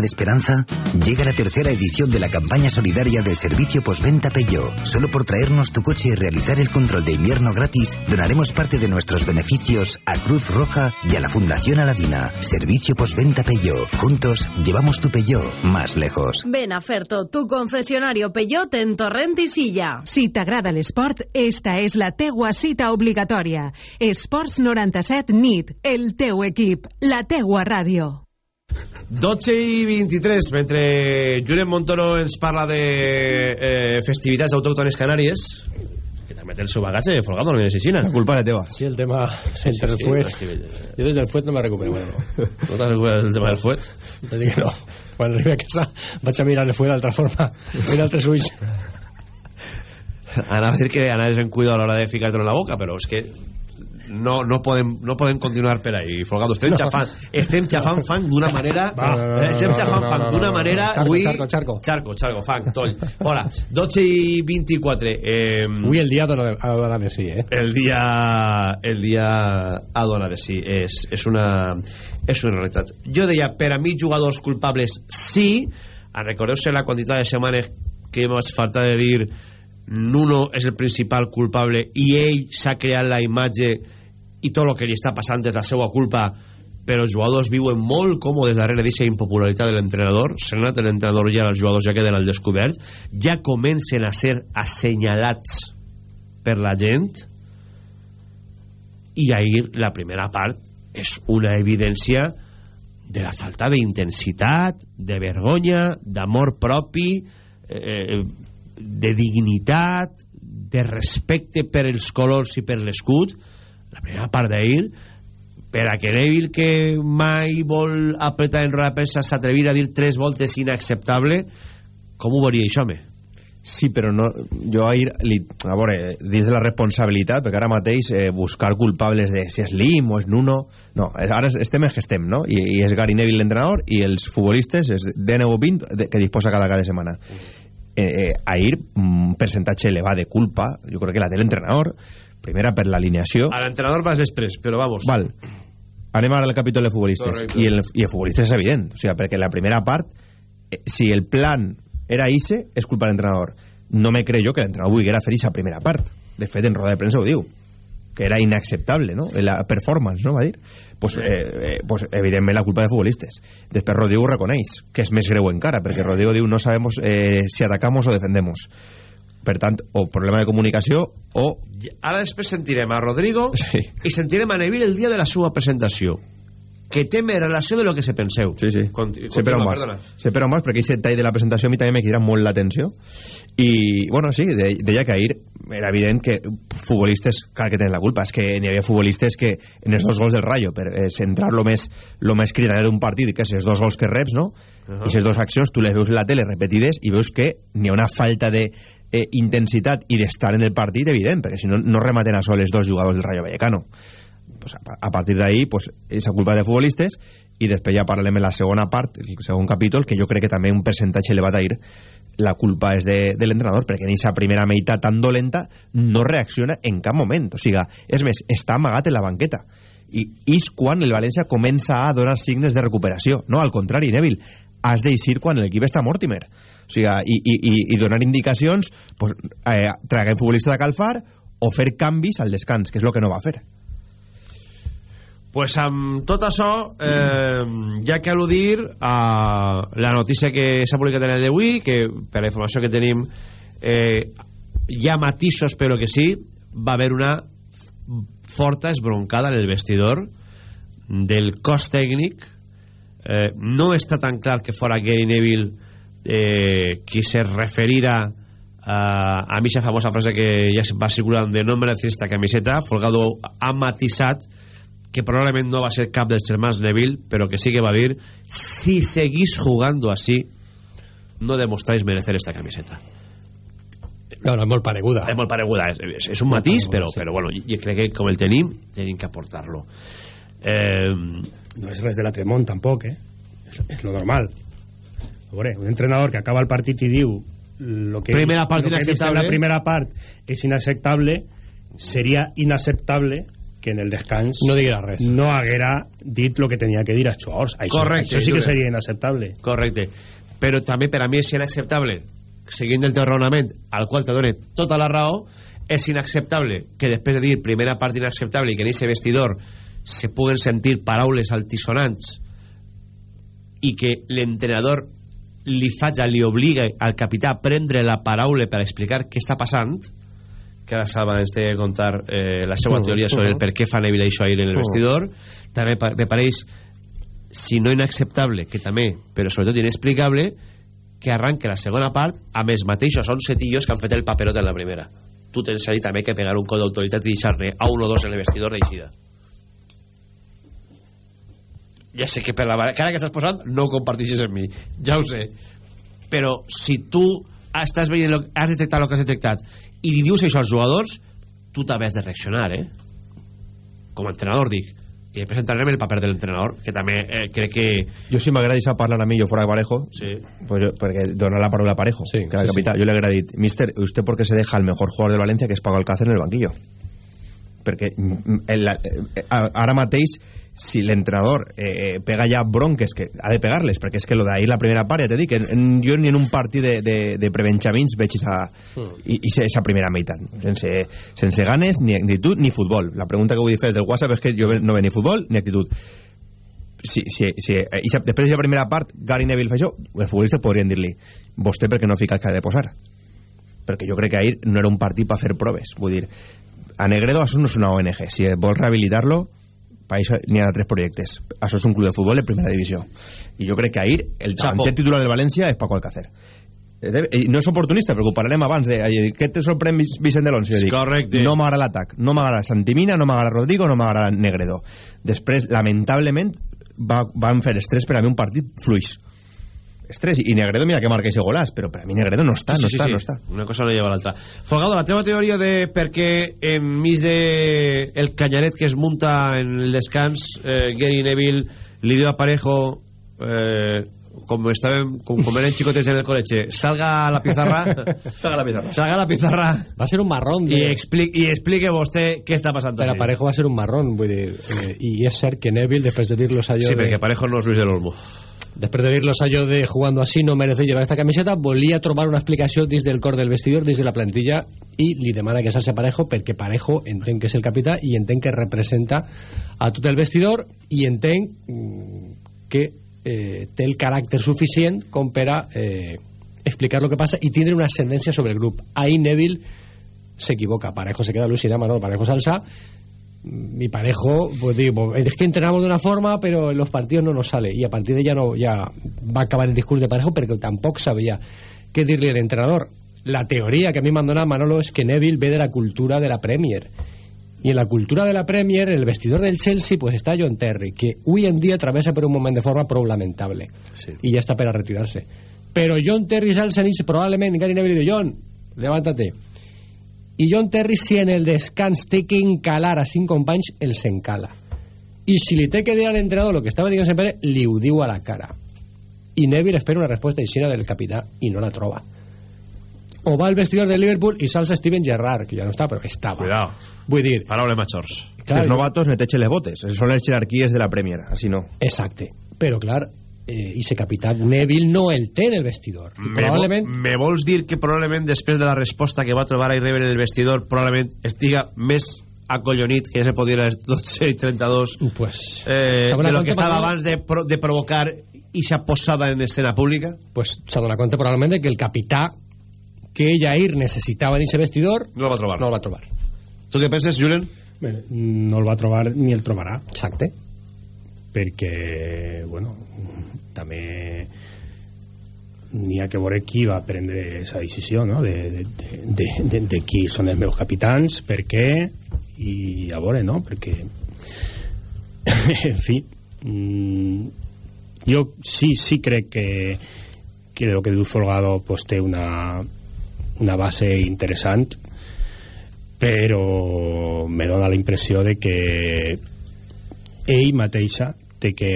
de esperanza? Llega la tercera edición de la campaña solidaria del servicio postventa Peugeot. Solo por traernos tu coche y realizar el control de invierno gratis, donaremos parte de nuestros beneficios a Cruz Roja y a la Fundación Aladina. Servicio postventa Peugeot. Juntos llevamos tu Peugeot más lejos. Ven a Ferto, tu concesionario Peugeot en Torrent i Silla. Si t'agrada l'esport, esta és la teua cita obligatòria. Esports 97 NIT, el teu equip, la teua ràdio. 12 i 23, mentre Julen Montoro ens parla de eh, festivitats autòctones canàries, que també té el seu bagatge, Folgado, no necessina. La culpa és teva. Sí, el tema Sí, entre el fuet. sí. Yo desde el fuet no me recupero. Bueno, No t'has recuperat el tema del fuet? te dic que no. Quan arribi a casa vaig a mirar el fuet d'altra forma. Mira altres ulls. Anava a dir que anaves en cuidado a l'hora de ficar-te en la boca, però és que no, no, podem, no podem continuar per ahí Folgado, estem No. xafant estem xafant fang d'una manera Va. eh, estem No, no, xafant no, fang no, no, d'una manera Charco, avui... charco, charco. charco, charco, fang, toll hola, 12 i 24 eh, Avui el dia dona, de sí, eh? el dia el dia donat de sí és, és, una, és una realitat jo deia, per a mi jugadors culpables sí, recordeu-se la quantitat de setmanes que m'has faltat de dir Nuno és el principal culpable i ell s'ha creat la imatge i tot el que li està passant és la seva culpa. Però els jugadors viuen molt còmodes darrere d'aquesta impopularitat de l'entrenador. S'ha anat l'entrenador ja els jugadors ja queden al descobert. Ja comencen a ser assenyalats per la gent. I ahir la primera part és una evidència de la falta d'intensitat, de vergonya, d'amor propi, eh, de dignitat, de respecte per els colors i per l'escut. La primera part d'ahir, per a que Neville, que mai vol apretar en roda de premsa, s'atrevir a dir tres voltes inacceptable, com ho veuria això, home? Sí, però no, jo ahir, li, a veure, dins de la responsabilitat, perquè ara mateix eh, buscar culpables de si és Lim o és Nuno... No, ara estem els que estem, no? I, i és Gary Neville l'entrenador i els futbolistes és DNU 20 de, que disposa cada cada setmana. Eh, eh, ahir, un percentatge elevat de culpa, jo crec que la té l'entrenador, primera per l'alineació... A l'entrenador vas després, però vamos. Val. Anem ara al capítol de futbolistes. Correcte. I el, I el futbolista és evident. O sigui, perquè la primera part, eh, si el plan era Ise, és culpa de l'entrenador. No me creo jo que l'entrenador volguera fer aquesta primera part. De fet, en roda de premsa ho diu que era inacceptable, no? La performance, no? Va dir. Pues, eh, eh, pues evidentment la culpa de futbolistes. Després Rodrigo reconeix, que és més greu encara, perquè Rodrigo diu no sabemos eh, si atacamos o defendemos. Per tant, o problema de comunicació o... Ara després sentirem a Rodrigo sí. i sentirem a Neville el dia de la seva presentació que té més relació de lo que se penseu. Sí, sí. Conti Sé per on vas. Sé per on vas, perquè aquest detall de la presentació a mi també me crida molt l'atenció. I, bueno, sí, de, deia que ahir era evident que futbolistes, clar que tenen la culpa, és que n'hi havia futbolistes que en els dos gols del Rayo, per eh, centrar lo més, lo més cridaner d'un partit, que és els dos gols que reps, no? Uh -huh. I aquestes dues accions tu les veus en la tele repetides i veus que n'hi ha una falta de eh, intensitat i d'estar en el partit evident, perquè si no, no rematen a sol els dos jugadors del Rayo Vallecano pues a, partir d'ahí pues, esa culpa de futbolistes i després ja parlarem en la segona part el segon capítol, que jo crec que també un percentatge elevat a ir la culpa és de, de l'entrenador, perquè en aquesta primera meitat tan dolenta no reacciona en cap moment o sigui, és més, està amagat en la banqueta. I és quan el València comença a donar signes de recuperació. No, al contrari, Neville, has d'eixir quan l'equip està Mortimer o sigui, i, i, i, donar indicacions pues, eh, traguem futbolistes a calfar o fer canvis al descans, que és el que no va fer pues amb tot això eh, ja que al·ludir a la notícia que s'ha publicat en el d'avui que per la informació que tenim eh, hi ha matisos però que sí va haver una forta esbroncada en el vestidor del cos tècnic. Eh, no està tan clar que fora Gary Neville eh, qui se referira a, a mitja famosa frase que ja va circulant de no merecer esta camiseta Folgado ha matisat que probablement no va ser cap dels germans Neville, però que sí que va dir si seguís jugando así no demostráis merecer esta camiseta. No, no, és molt pareguda. És molt pareguda, és, és, és un matís, però, però bueno, jo crec que com el tenim, tenim que aportar-lo. Eh, no és res de l'altre món, tampoc, eh? És, és lo normal. A veure, un entrenador que acaba el partit i diu lo que, Primera part lo que he vist en la primera part és inacceptable seria inacceptable que en el descans no diguera res. no haguera dit lo que tenia que dir a Schwartz això, Correcte, això sí que seria inacceptable. Correcte. Però també per a mi és inacceptable, seguint el teu raonament, al qual te done tota la raó, és inacceptable que després de dir primera part inacceptable i que en aquest vestidor se puguen sentir paraules altisonants i que l'entrenador li faja, li obliga al capità a prendre la paraula per explicar què està passant que ara Salva ens té de contar eh, la seva Mhm, teoria sobre el mhm. per què fa Neville això ahir en el Mhm. vestidor. També me pareix si no inacceptable, que també però sobretot inexplicable que arranque la segona part amb els mateixos 11 tios que han fet el paperot en la primera. Tu tens ahí també que pegar un cop d'autoritat i deixar-ne a un o dos en el vestidor d'eixida. Ja sé que per la cara que estàs posant no ho compartixes amb mi. Ja ho sé. Però si tu estàs veient lo, has detectat el que has detectat i li dius això als jugadors tu també has de reaccionar eh? com a entrenador dic i després entrarem en el paper de l'entrenador que també eh, crec que jo si m'agrada deixar parlar a mi jo fora de Parejo sí. pues porque donar la palabra a Parejo Sí, que era el sí, capitán. yo le agradi mister, ¿usted por qué se deja al mejor jugador de Valencia que es Paco Alcácer en el banquillo? Perquè mm, el, eh, ara mateix si l'entrenador eh, eh, pega ja bronques que ha de pegar-les perquè és que lo d'ahir la primera part ja t'he dit que en, jo ni en un partit de, de, de prebenjamins veig esa, i, i esa primera meitat. Sense, sense ganes, ni actitud ni futbol. La pregunta que vull fer del WhatsApp és que jo no ve ni futbol ni actitud. Si, si, si, i sa- després de la primera part Gary Neville fa això, els futbolistes podrien dir-li vostè per què no fica el que ha de posar? Perquè jo crec que ahir no era un partit per fer proves. Vull dir, a Negredo això no és una ONG si vols rehabilitar-lo per això n'hi ha tres projectes això és un club de futbol en primera divisió i jo crec que ahir el davanter titular del València és Paco Alcácer Eh, no és oportunista, perquè ho parlarem abans de eh, què te sorprèn Vicent de l'Once? Correcte. No m'agrada l'atac, no m'agrada Santimina, no m'agrada Rodrigo, no m'agrada Negredo. Després, lamentablement, va, van fer estrès per a mi un partit fluix. Estrès, i Negredo mira que marca ese golàs, però per a mi Negredo no està, Sí, no sí, està, sí. no està. Una cosa no lleva l'altra. Folgado, la teva teoria de per què enmig de el canyaret que es munta en el descans, eh, Gary Neville li diu a Parejo eh, com, estàvem, com, com eren xicotes en el col·legi salga a la pizarra. Salga a la pizarra. Salga a la pizarra. Va ser un marrón de... i, expli i explique vostè què està passant per a Parejo va ser un marrón vull dir, eh, i és cert que Neville després de dir-los allò sí, de, perquè Parejo no és Luis del Olmo després de dir-los allò de jugando así no merece llevar esta camiseta volia trobar una explicació dins del cor del vestidor dins de la plantilla i li demana que s'alce Parejo perquè Parejo entenc que és el capità i entenc que representa a tot el vestidor i entenc mm, que eh, el caràcter suficient com per a eh, explicar lo que passa i tindre una ascendència sobre el grup ahí Neville s'equivoca Parejo se queda al·lucinat Manolo Parejo s'alça mi parejo pues digo, es que entrenamos de una forma pero en los partidos no nos sale. Y a partir de ya no ya va a acabar el discurso de parejo pero tampoco sabía qué decirle al entrenador. La teoría que a mí me ha donado Manolo es que Neville ve de la cultura de la Premier. Y en la cultura de la Premier en el vestidor del Chelsea pues está John Terry que hoy en día atraviesa por un momento de forma prou lamentable sí. y ya está para retirarse. Pero John Terry s'alça i probablement Gary Neville diu John, levántate i John Terry si en el descans té que encalar a cinc companys el s'encala i si li té que dir a l'entrenador el que estava dient sempre li ho diu a la cara i Neville espera una resposta aixina del capità i no la troba o va al vestidor de Liverpool i s'alça Steven Gerrard que ja no està però estava Cuidado. vull dir Paraula majors. Clar, els novatos netechen les botes. Són les jerarquies de la Premier, així no. exacte però clar eh, i ese capità Neville no el té en el vestidor. I Me, probablement vo- me vols dir que probablement després de la resposta que va trobar a Reven en el vestidor probablement estiga més acollonit que ja se podia a les 12 i 32 pues, eh, S'ha de lo que estava Manolo? abans de, pro, de provocar ixa posada en escena pública pues s'ha donat compte probablement de que el capità que Jair necessitava en ese vestidor no el va trobar. no el va trobar. Tu què penses, Julen? Bé, no el va trobar ni el trobarà. Exacte perquè bueno també n'hi ha que veure qui va prendre aquesta decisió no? de, de, de, de, de qui són els meus capitans per què i a veure no? perquè en fi mm, jo sí, sí crec que que el que diu Folgado pues, té una, una base interessant però me dona la impressió de que ell mateixa té que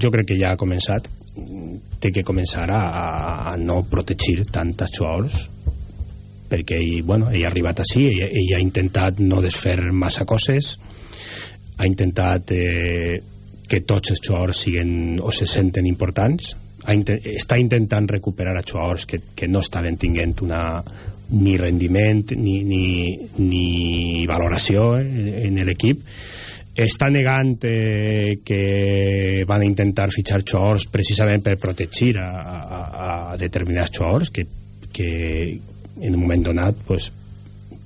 jo crec que ja ha començat té que començar a, a, no protegir tantes jugadors perquè ell, bueno, ell ha arribat així ell, ell ha intentat no desfer massa coses ha intentat eh, que tots els jugadors siguen o se senten importants ha inte està intentant recuperar a jugadors que, que no estaven tinguent una, ni rendiment ni, ni, ni valoració eh, en l'equip està negant eh, que van intentar fitxar jugadors precisament per protegir a, a, a determinats jugadors que, que en un moment donat pues,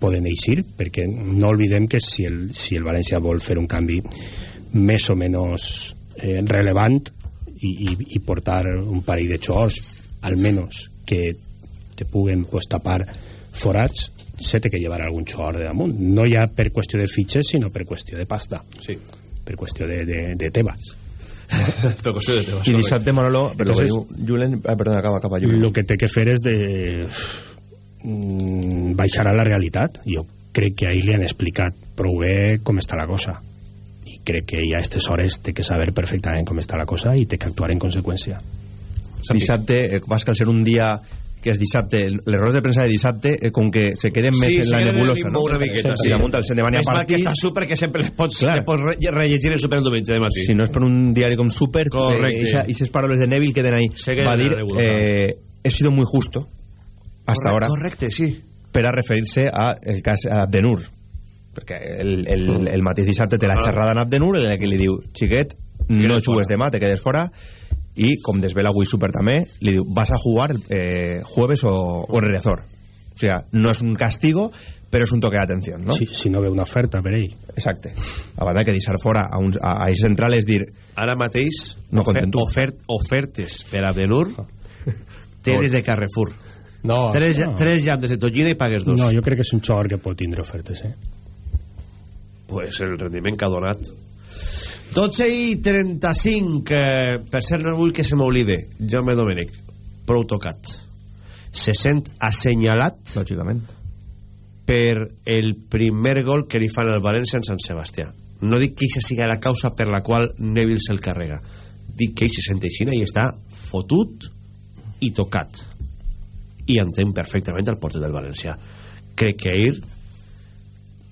poden eixir perquè no oblidem que si el, si el València vol fer un canvi més o menys eh, relevant i, i, i portar un parell de jugadors almenys que te puguen pues, tapar forats se té que llevar algun jugador de damunt. No ja per qüestió de fitxes sinó per qüestió de pasta. Sí. per qüestió de, de, de qüestió de temes I dissabte, Manolo, per lo que Entonces- diu Julen... Ah, perdona, acaba, acaba, Julen. el que té que fer és de mm, baixar a la realitat. Jo crec que ahir li han explicat prou bé com està la cosa. I crec que ja a aquestes hores té que saber perfectament com està la cosa i té que actuar en conseqüència. Dissabte, eh, vas que al ser un dia que és dissabte, l'error de premsa de dissabte eh, com que se queden més en la nebulosa no? una miqueta, sí. damunt el Sendemania és mal que està super que sempre les pots, Clar. les pots re rellegir el super el diumenge de matí si no és per un diari com Super Correcte. i esas paroles de Neville queden ahí Se queden va dir eh, he sido muy justo hasta ahora correcte, sí per a referir-se a el cas Abdenur perquè el, el, Mm. el mateix dissabte té la xerrada en Abdenur en la que li diu xiquet, no jugues demà, te quedes fora i com desvela avui Super també li diu, vas a jugar eh, jueves o, o en Riazor o sea, no és un castigo però és un toque d'atenció, no? Si, si no ve una oferta per ell. Exacte. A banda que deixar fora a, uns, a, a central és dir... Ara mateix, No ofer contento. ofert, ofertes per Abdenur tens de Carrefour. No, tres, no. tres llantes de tonyina i pagues dos. No, jo crec que és un xor que pot tindre ofertes, eh? pues el rendiment que ha donat 12 i 35 eh, per ser no vull que se m'oblide. Jaume Domènech prou tocat. Se sent assenyalat lògicament. per el primer gol que li fan al València en Sant Sebastià. No dic que això sigui la causa per la qual Neville se'l carrega. Dic que ell se sent aixina i està fotut i tocat. I entén perfectament el porter del València. Crec que ahir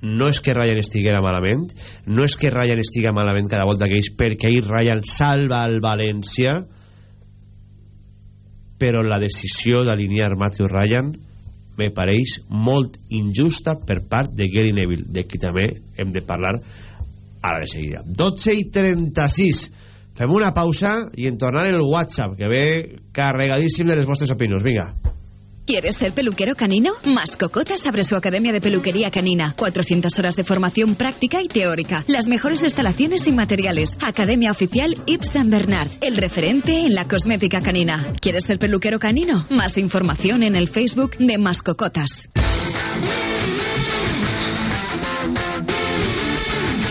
no és que Ryan estiguera malament no és que Ryan estiga malament cada volta que ells perquè ahir Ryan salva el València però la decisió d'alinear Matthew Ryan me pareix molt injusta per part de Gary Neville de qui també hem de parlar a la de seguida. 12 i 36 fem una pausa i en tornar el WhatsApp que ve carregadíssim de les vostres opinions. Vinga ¿Quieres ser peluquero canino? Mascocotas abre su academia de peluquería canina. 400 horas de formación práctica y teórica. Las mejores instalaciones y materiales. Academia oficial Yves Saint Bernard. El referente en la cosmética canina. ¿Quieres ser peluquero canino? Más información en el Facebook de Mascocotas.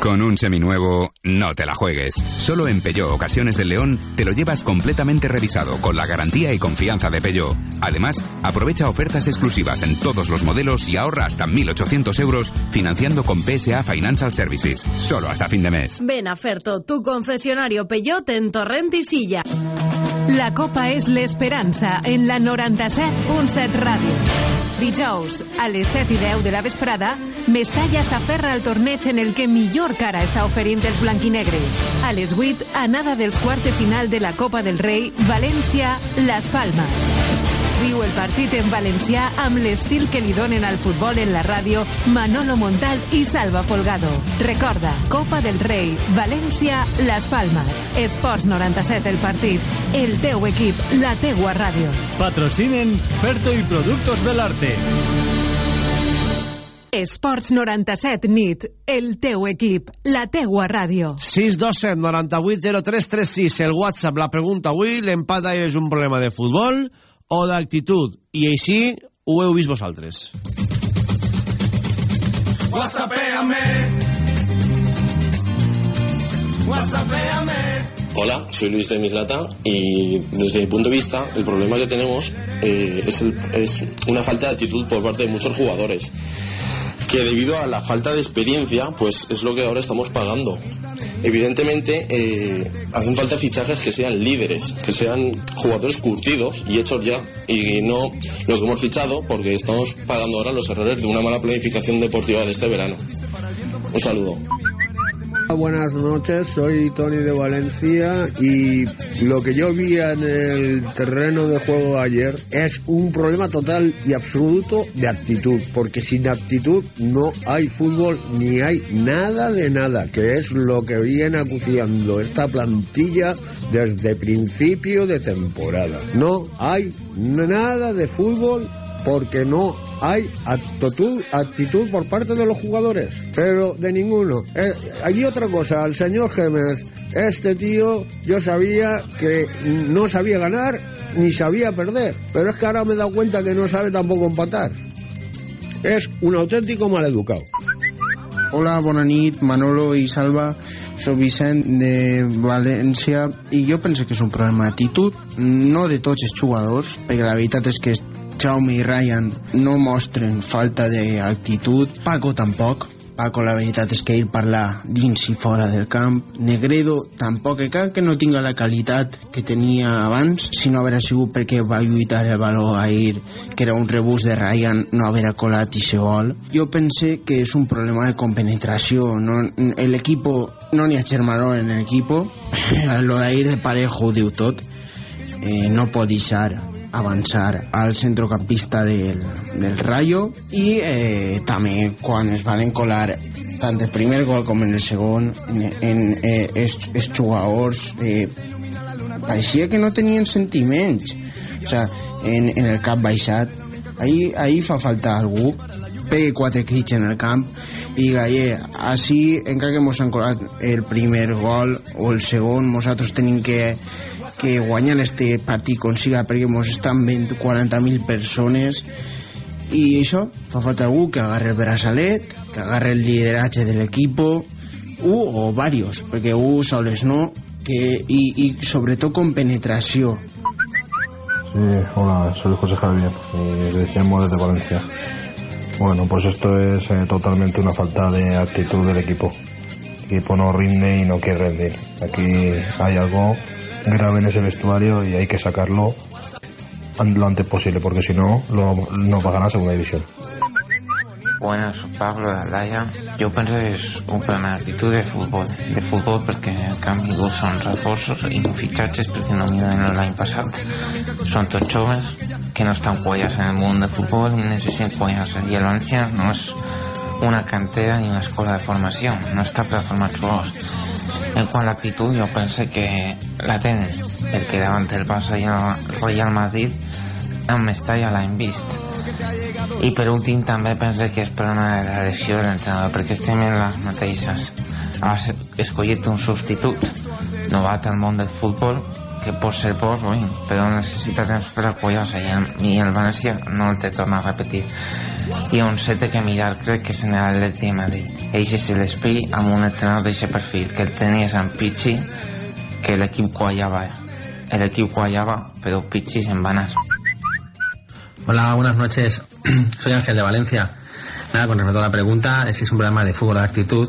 Con un seminuevo, no te la juegues. Solo en Peugeot Ocasiones del León te lo llevas completamente revisado con la garantía y confianza de Peugeot. Además, aprovecha ofertas exclusivas en todos los modelos y ahorra hasta 1.800 euros financiando con PSA Financial Services. Solo hasta fin de mes. Ven a Ferto, tu concesionario Peugeot en Torrent i Silla. La Copa és l'esperança en la 97.7 Ràdio. Dijous, a les 7 i 10 de la vesprada, Mestalla s'aferra al torneig en el que millor cara està oferint els blanquinegres. A les 8, anada dels quarts de final de la Copa del Rei, València-Las Palmas. Viu el partit en valencià amb l'estil que li donen al futbol en la ràdio Manolo Montal i Salva Folgado. Recorda, Copa del Rei, València, Las Palmas. Esports 97 el partit. El teu equip, la teua ràdio. Patrocinen Ferto y Productos del Arte. Esports 97 nit. El teu equip, la teua ràdio. 627 98 0336 el WhatsApp, la pregunta avui l'empat és un problema de futbol o d'actitud i així ho heu vist vosaltres Whatsappéame. Whatsappéame. Hola, soy Luis de Mislata y desde mi punto de vista el problema que tenemos eh, es, el- es una falta de actitud por parte de muchos jugadores que debido a la falta de experiencia pues es lo que ahora estamos pagando. Evidentemente eh, hacen falta fichajes que sean líderes, que sean jugadores curtidos y hechos ya y no lo que hemos fichado porque estamos pagando ahora los errores de una mala planificación deportiva de este verano. Un saludo. Buenas noches, soy Tony de Valencia y lo que yo vi en el terreno de juego ayer es un problema total y absoluto de actitud, porque sin actitud no hay fútbol ni hay nada de nada, que es lo que viene acuciando esta plantilla desde principio de temporada. No hay nada de fútbol porque no hay actitud, actitud por parte de los jugadores, pero de ninguno. Eh, hay otra cosa, al señor Gémez, este tío yo sabía que no sabía ganar ni sabía perder, pero es que ahora me he dado cuenta que no sabe tampoco empatar. Es un auténtico maleducado. Hola, bona nit, Manolo i Salva. Soc Vicent de València i jo penso que és un problema d'actitud, no de tots els jugadors, perquè la veritat és que Jaume i Ryan no mostren falta d'actitud, Paco tampoc, Paco, la veritat és que ell parla dins i fora del camp. Negredo tampoc, que cal que no tinga la qualitat que tenia abans, si no haver sigut perquè va lluitar el valor ahir, que era un rebús de Ryan, no haver colat i se gol. Jo pense que és un problema de compenetració. No, el equipo, no n'hi ha germanor en el equipo. Lo d'ahir de Parejo ho diu tot. Eh, no pot deixar avançar al centrocampista del, del Rayo i eh, també quan es van encolar tant el primer gol com en el segon en, en eh, els, els jugadors eh, pareixia que no tenien sentiments. O sea, en, en el cap baixat ahí, ahí fa falta algú pegue quatre crits en el camp i diga, eh, així encara que mos han colat el primer gol o el segon, nosaltres tenim que que guanyen este partit com siga perquè mos estan veient 40.000 persones i això fa falta algú que agarre el braçalet que agarre el lideratge de l'equipo u o varios perquè u soles no que, y, y sobre todo con penetració Sí, hola, soy José Javier y le decíamos desde Valencia. Bueno, pues esto es eh, totalmente una falta de actitud del equipo. El equipo no rinde y no quiere rendir. Aquí hay algo grave en ese vestuario y hay que sacarlo lo antes posible porque si no, lo, no va a ganar segunda división. Buenas, soy Pablo de Aldaya. Jo penso que és un problema d'actitud de futbol, de futbol perquè en canvi dos són reforços i no fitxatges perquè no miren l'any passat. Són tots joves que no estan quallats en el món de futbol i necessiten quallar-se. I el València no és una cantera ni una escola de formació, no està per formar jugadors. En quant a l'actitud, jo penso que la tenen, perquè davant del Barça i el Real Madrid amb Mestalla l'hem vist i per últim també pense que és per una elecció de l'entrenador perquè estem en les mateixes has escollit un substitut novat al món del futbol que pot ser bo oi, però necessita temps per acollar-se i, el, i el València no el té tornar a repetir i on se té que mirar crec que és en l'Atleti de Madrid ell és l'esperit amb un entrenador d'aquest perfil que el tenies amb Pichi que l'equip quallava l'equip quallava però Pichi se'n va anar Hola, buenas noches. Soy Ángel de Valencia. Nada, con respecto a la pregunta, si es un problema de fútbol de actitud,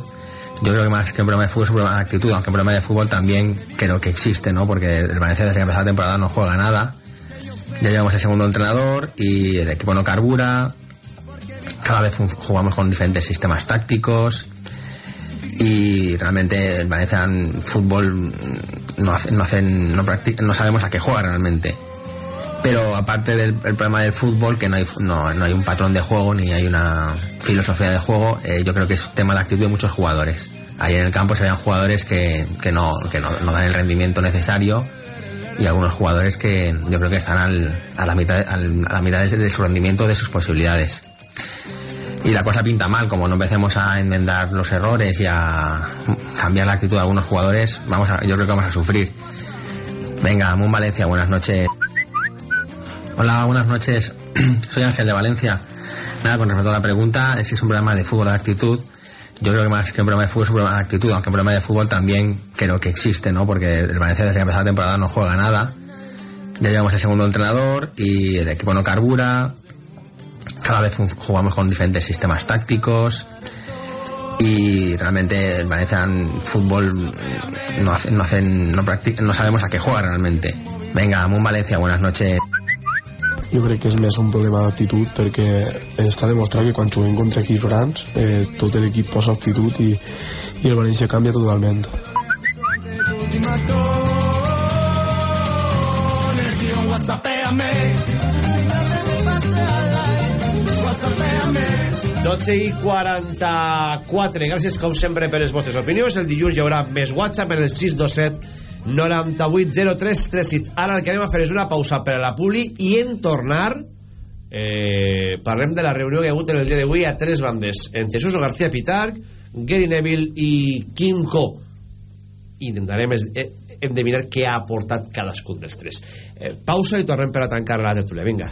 yo creo que más que un problema de fútbol es un problema de actitud, aunque un problema de fútbol también creo que existe, ¿no? Porque el Valencia desde que empezó la temporada no juega nada. Ya llevamos el segundo entrenador y el equipo no carbura. Cada vez jugamos con diferentes sistemas tácticos. Y realmente el Valencia en fútbol no, hace, no, hacen, no, no sabemos a qué juega realmente pero aparte del problema del fútbol, que no hay, no, no, hay un patrón de juego ni hay una filosofía de juego, eh, yo creo que es tema de actitud de muchos jugadores. Ahí en el campo se vean jugadores que, que, no, que no, dan el rendimiento necesario y algunos jugadores que yo creo que están al, a la mitad, al, a la mitad de, su rendimiento, de sus posibilidades. Y la cosa pinta mal, como no empecemos a enmendar los errores y a cambiar la actitud de algunos jugadores, vamos a, yo creo que vamos a sufrir. Venga, Moon Valencia, buenas noches. Hola, buenas noches. Soy Ángel de Valencia. Nada, con respecto a la pregunta, si es un problema de fútbol de actitud, yo creo que más que un problema de fútbol es un problema de actitud, aunque un problema de fútbol también creo que existe, ¿no? Porque el Valencia desde que empezó la temporada no juega nada. Ya llevamos el segundo entrenador y el equipo no carbura. Cada vez jugamos con diferentes sistemas tácticos. Y realmente el Valencia en fútbol no, hace, no, hacen, no, no sabemos a qué juega realmente. Venga, Moon Valencia, buenas noches. Jo crec que és més un problema d'actitud perquè està demostrat que quan juguem contra equips grans eh, tot l'equip posa actitud i, i el València canvia totalment. 12 i 44 gràcies com sempre per les vostres opinions. El dilluns hi haurà més whatsapp en el 627 980336. Ara el que anem a fer és una pausa per a la publi i en tornar eh, parlem de la reunió que ha hagut en el dia d'avui a tres bandes en Jesús García Pitarc Gary Neville i Kim Ko. Intentarem eh, endevinar què ha aportat cadascun dels tres. Eh, pausa i tornem per a tancar la tertúlia. Vinga.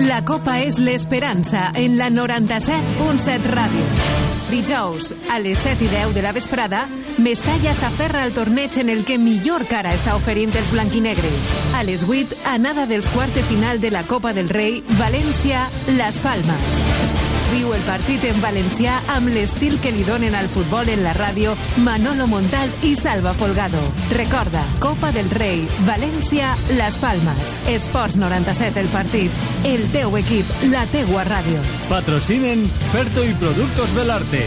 La Copa és l'esperança en la 97.7 ràdio. Dijous, a les 7 i 10 de la vesprada, Mestalla s'aferra al torneig en el que millor cara està oferint els blanquinegres. A les 8, anada dels quarts de final de la Copa del Rei, València, Las Palmas. Viu el partit en valencià amb l'estil que li donen al futbol en la ràdio Manolo Montal i Salva Folgado. Recorda, Copa del Rei, València, Las Palmas. Esports 97 el partit. El teu equip, la teua ràdio. Patrocinen Ferto y Productos Belarte.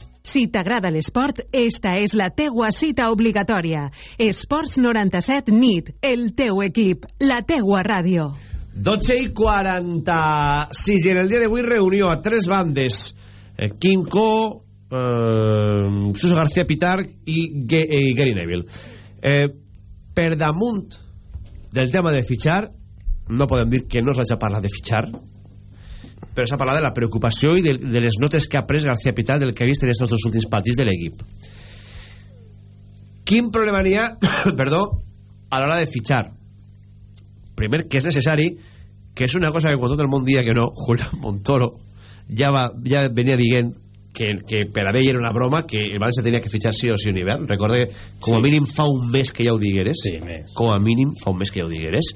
Si t'agrada l'esport, esta és la teua cita obligatòria. Esports 97 NIT, el teu equip, la teua ràdio. 12 i 46 i en el dia d'avui reunió a tres bandes eh, Quinco eh, Suso García Pitar i, Ge i Gary Neville eh, per damunt del tema de fitxar no podem dir que no s'hagi parlat de fitxar però s'ha parlat de la preocupació i de, de les notes que ha pres García Pitar del que ha vist en aquests dos últims partits de l'equip quin problema n'hi ha perdó, a l'hora de fitxar primer que és necessari que és una cosa que quan tot el món dia que no Julián Montoro ja, va, ja venia dient que, que per a ell era una broma que el València tenia que fitxar sí o sí un hivern recorda que com a Sí. mínim fa un mes que ja ho digueres Sí, més. com a mínim fa un mes que ja ho digueres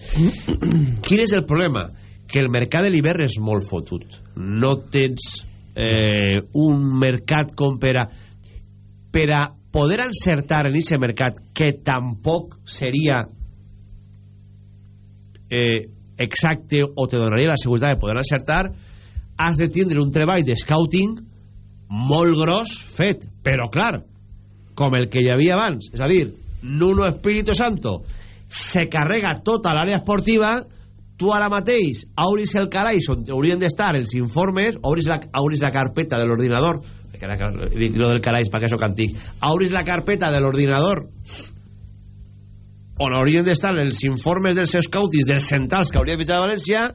quin és el problema? Que el mercat de l'hivern és molt fotut. No tens eh, un mercat com per a per a poder encertar en aquest mercat que tampoc seria eh, exacte o te donaria la seguretat de poder encertar has de tindre un treball de scouting molt gros fet. Però clar com el que hi havia abans. És a dir, Nuno Espíritu Santo se carrega tota l'àrea esportiva tu ara mateix obris el calaix on haurien d'estar els informes obris la, obris la carpeta de l'ordinador dic lo del calaix perquè sóc antic obris la carpeta de l'ordinador on haurien d'estar els informes dels scoutis dels centrals que hauria de fitxar a València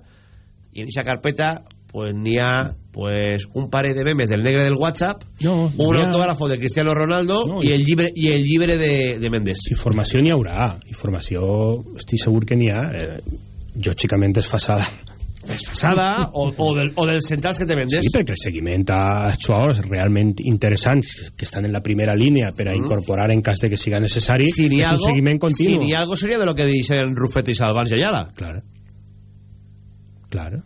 i en aquesta carpeta pues n'hi ha pues, un parell de memes del negre del WhatsApp no, un ha- autògrafo de Cristiano Ronaldo No, i- el llibre, i el llibre de, de Mendes Informació n'hi haurà. Informació, estic segur que n'hi ha. Eh, lògicament desfasada. Desfasada o, o, del, o dels centrals que te vendes Sí, perquè el seguiment a jugadors realment interessants que estan en la primera línia per a Mm. incorporar en cas de que siga necessari si és ha un algo, seguiment si continu. n'hi ha algo seria de lo que dicen Rufet i Salvans i Ayala. Claro. Claro.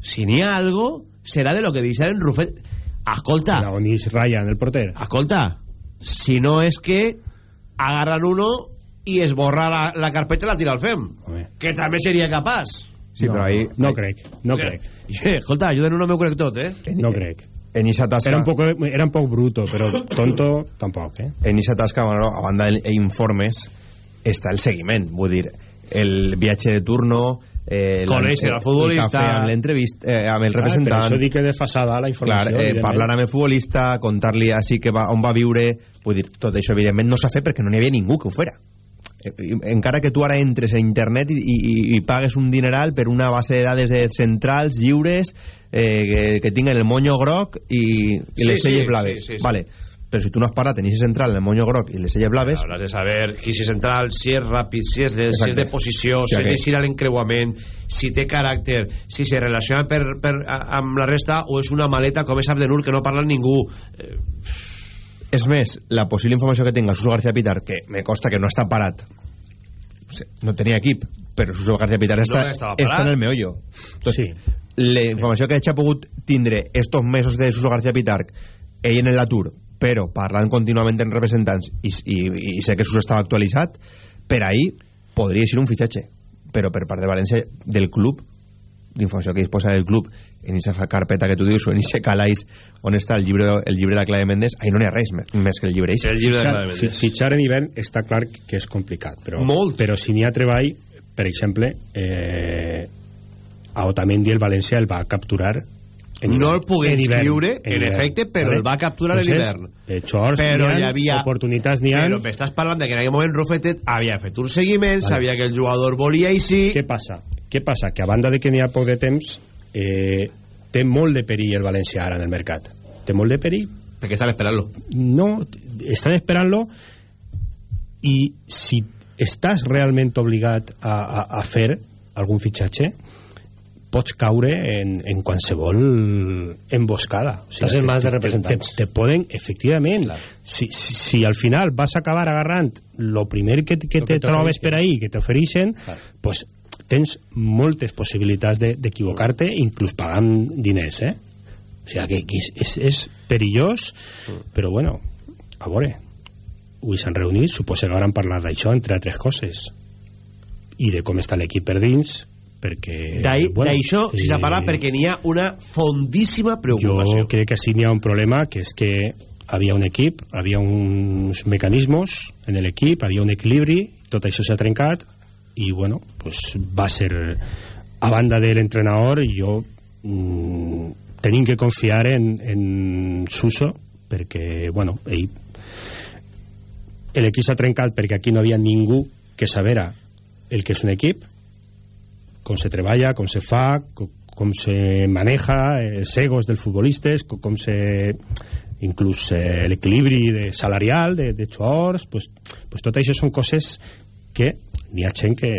Si n'hi ha algo serà de lo que dicen Rufet. Escolta Ryan el porter escolta si no és que agarran uno i esborra la, la carpeta i la tira al FEM que també seria capaç Sí, però ahí... No crec, no crec. Eh, escolta, ayuden uno me crec tot, eh? No crec. En esa tasca... Era un poco, era un poco bruto, però tonto tampoc, eh? En esa tasca, Manolo, a banda d'informes, està el seguiment. Vull dir, el viatge de turno... Eh, Conèixer el- futbolista. El cafè amb l'entrevista, eh, amb el Clar, representant... per això dic que desfasada la informació, Clar, eh, parlar amb el futbolista, contar-li així que va, on va viure... Vull dir, tot això, evidentment, no s'ha fet perquè no n'hi havia ningú que ho fera. Eh, encara que tu ara entres a internet i, i, i pagues un dineral per una base de dades de centrals lliures eh, que, que tinguen el moño groc i, i Sí, les sí, selles blaves sí, sí, sí. vale però si tu no has parat en central en el moño groc i les selles blaves Habrás de saber qui és central, si és ràpid, si és, de, si és de posició, Sí, si és aquell. d'eixir a l'encreuament, si té caràcter, si se relaciona per, per, a- amb la resta o és una maleta com és Abdenur que no parla ningú. Eh, és més, la possible informació que tinga Suso García Pitar que me costa que no està parat no tenia equip però Suso García Pitar està, No està en el meollo. Entonces, sí. la informació que ha pogut tindre estos mesos de Suso García Pitar ell en l'atur però parlant contínuament en representants i, i, i sé que Suso estava actualitzat per ahir podria ser un fitxatge. Però per part de València del club d'informació que disposa del club en aquesta carpeta que tu dius o en aquest calaix on està el llibre, el llibre de la Clave Mendes ahí no n'hi ha res més, més que el llibre el llibre de la Mendes fitxar en hivern està clar que és complicat però, Molt. però si n'hi ha treball per exemple eh, a Otamendi el València el va capturar en no el pogué en hivern, escriure en, hivern, efecte però ¿vale? el va capturar en Entonces, hivern eh, xors però hi ha, havia oportunitats n'hi ha però m'estàs parlant de que en aquell moment Rufetet havia fet un seguiment Vale. sabia que el jugador volia i sí què passa? Què passa? que a banda de que n'hi ha poc de temps eh, té molt de perill el València ara en el mercat. Té molt de perill. Perquè estan esperant-lo? No, estan esperant-lo i si estàs realment obligat a, a, a fer algun fitxatge pots caure en, en qualsevol emboscada. O Estàs en mans de representants. te, te poden, efectivament. Si, si, si al final vas a acabar agarrant lo primer que, que Lo te que trobes per ahí que t'ofereixen pues, tens moltes possibilitats de- d'equivocar-te inclús pagant diners eh? o sigui que, que és, és, és perillós però bueno, a veure avui s'han reunit, suposo que hauran parlat d'això entre altres coses. I de com està l'equip per dins perquè D'ahí- d'això eh, s'ha parlat perquè n'hi ha una fondíssima preocupació. Jo crec que sí n'hi ha un problema que és que havia un equip, havia uns mecanismes en l'equip, havia un equilibri tot això s'ha trencat i bueno, pues va ser a banda de l'entrenador jo mm, tenim que confiar en, en Suso perquè bueno, ell l'equip s'ha trencat perquè aquí no havia ningú que sabera el que és un equip com se treballa, com se fa, com, com se maneja els egos dels futbolistes, com, com se inclús eh, l'equilibri de salarial de, de jugadors pues, pues tot això són coses que n'hi ha gent que,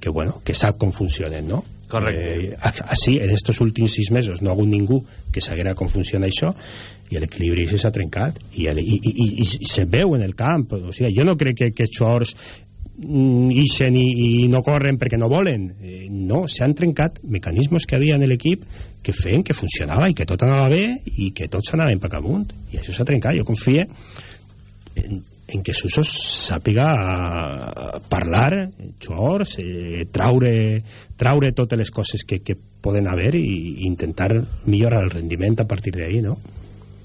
que, bueno, que sap com funcionen no? Correcte. eh, així en estos últims sis mesos no ha hagut ningú que sabera com funciona això i l'equilibri s'ha trencat i, el, i, i, i, i se veu en el camp o sigui, jo no crec que, que jugadors mm, ixen i, i no corren perquè no volen eh, no, s'han trencat mecanismes que havia en l'equip que feien que funcionava i que tot anava bé i que tots anaven per amunt i això s'ha trencat, jo confie en, en que Suso sàpiga eh, parlar jugadors, eh, traure, traure totes les coses que, que poden haver i, i intentar millorar el rendiment a partir d'ahí, no?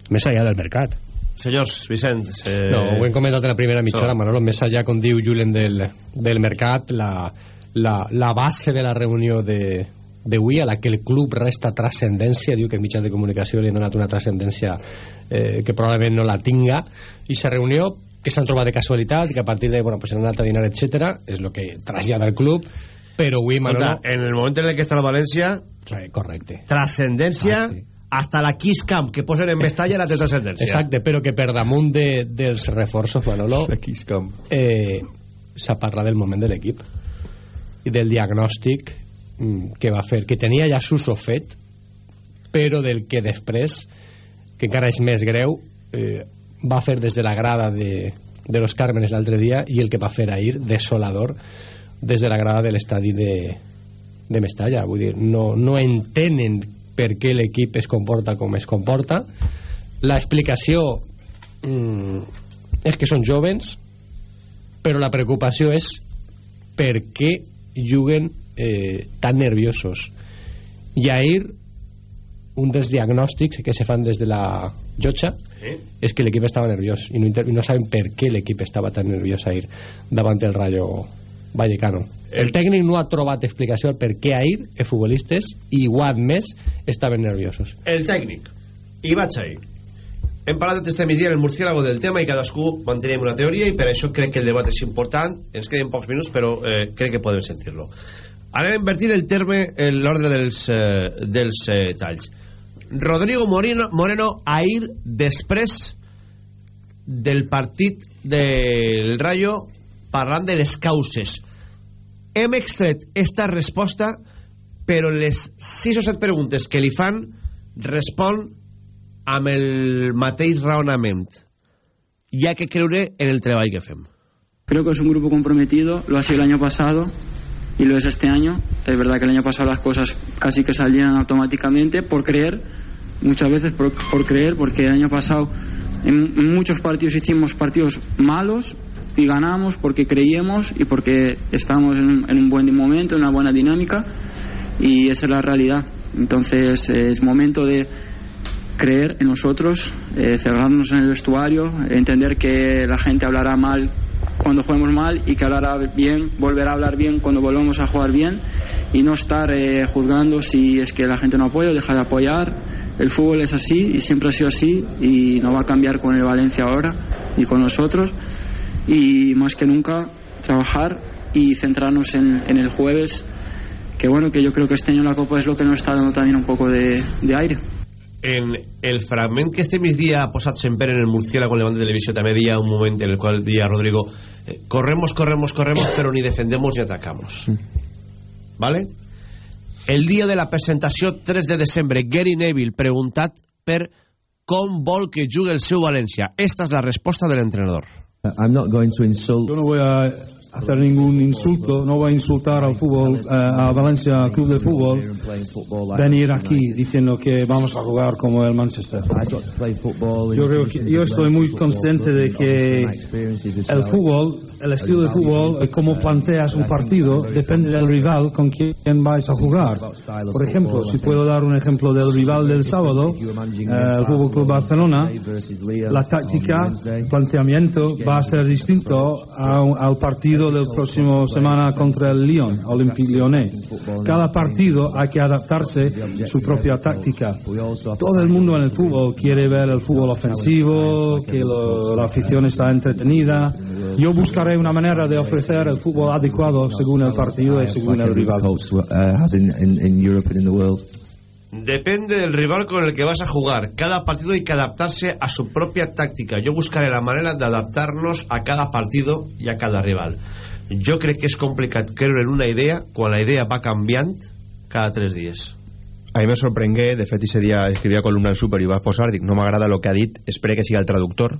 Més allà del mercat. senyors, Vicent eh... No, ho hem comentat en la primera mitja So. hora, Manolo, més allà, com diu Julen del, del mercat, la, la, la base de la reunió de d'avui a la que el club resta transcendència diu que els mitjans de comunicació li han donat una transcendència eh, que probablement no la tinga i aquesta reunió que s'han trobat de casualitat i que a partir de, bueno, pues han anat a dinar, etc és el que trasllada el club. Però avui, Manolo... Escolta, en el moment en el que està el València correcte. trascendència hasta la Kiss Camp que posen en Mestalla la té trascendència Exacte, però que per damunt de, dels reforços, Manolo, eh, s'ha parlat del moment de l'equip i del diagnòstic mm, que va fer, que tenia ja Suso fet, però del que després, que encara és més greu, eh, va fer des de la grada de, de los Cármenes l'altre dia i el que va fer ahir, desolador, des de la grada de l'estadi de, de Mestalla. Vull dir, no, no entenen per què l'equip es comporta com es comporta. La explicació mm, és que són jovens, però la preocupació és per què juguen eh, tan nerviosos. I ahir, un dels diagnòstics que se fan des de la Jotxa Sí. és que l'equip estava nerviós i no, inter- i no saben per què l'equip estava tan nerviós ahir davant del Rayo Vallecano. El, El- tècnic no ha trobat explicació per què ahir els futbolistes, i ho ha admès, estaven nerviosos. el tècnic i vaig ahir hem parlat aquesta migdia en el murciélago del tema i cadascú mantenim una teoria i per això crec que el debat és important ens queden pocs minuts però eh, crec que podem sentir-lo anem a invertir el terme en l'ordre dels, eh, dels eh, talls Rodrigo Moreno, Moreno ahir després del partit del Rayo parlant de les causes. Hem extret esta resposta però les 6 o 7 preguntes que li fan respon amb el mateix raonament. Ha que creure en el treball que fem. Creo que es un grupo comprometido, lo ha sido el año pasado y lo es este año. Es verdad que el año pasado las cosas casi que salían automáticamente por creer, muchas veces por, creer, porque el año pasado en, muchos partidos hicimos partidos malos y ganamos porque creíamos y porque estábamos en un, en un buen momento, en una buena dinámica. y esa es la realidad. Entonces eh, es momento de creer en nosotros, eh, cerrarnos en el vestuario, entender que la gente hablará mal cuando juguemos mal y que hablará bien, volverá a hablar bien cuando volvamos a jugar bien y no estar eh, juzgando si es que la gente no apoya o deja de apoyar. El fútbol es así y siempre ha sido así y no va a cambiar con el Valencia ahora y con nosotros y más que nunca trabajar y centrarnos en, el jueves que bueno, que yo creo que este año la Copa es lo que nos está dando también un poco de aire. En el fragment que este migdia ha posat sempre en el Murciélago en Levante Televisió també hi ha un moment en el qual dia Rodrigo eh, corremos, corremos, corremos pero ni defendemos ni atacamos ¿vale? el dia de la presentació 3 de desembre Gary Neville preguntat per com vol que jugui el seu València esta és la resposta de l'entrenador I'm not going to insult. Yo no voy a hacer ningún insulto, no voy a insultar al fútbol, eh, a Valencia Club de Fútbol, venir aquí diciendo que vamos a jugar como el Manchester. Yo creo que yo estoy muy consciente de que el fútbol, el estilo de fútbol, eh, cómo planteas un partido, depende del rival con quien vais a jugar. Por ejemplo, si puedo dar un ejemplo del rival del sábado, eh, el Fútbol Club Barcelona, la táctica, planteamiento va a ser distinto al partido del próximo semana contra el Lyon, Olympique Lyonnais. Cada partido hay que adaptarse a su propia táctica. Todo el mundo en el fútbol quiere ver el fútbol ofensivo, que lo- la afición está entretenida. Yo buscaré una manera de ofrecer el fútbol adecuado según el partido y según el rival. Depende del rival con el que vas a jugar. Cada partido hay que adaptarse a su propia táctica. Yo buscaré la manera de adaptarnos a cada partido y a cada rival. Jo crec que és complicat creure en una idea quan la idea va canviant cada tres dies. A mi me sorprengué, de fet, ese dia escrivia columna al Super i ho va posar, dic, no m'agrada el que ha dit, espero que siga el traductor,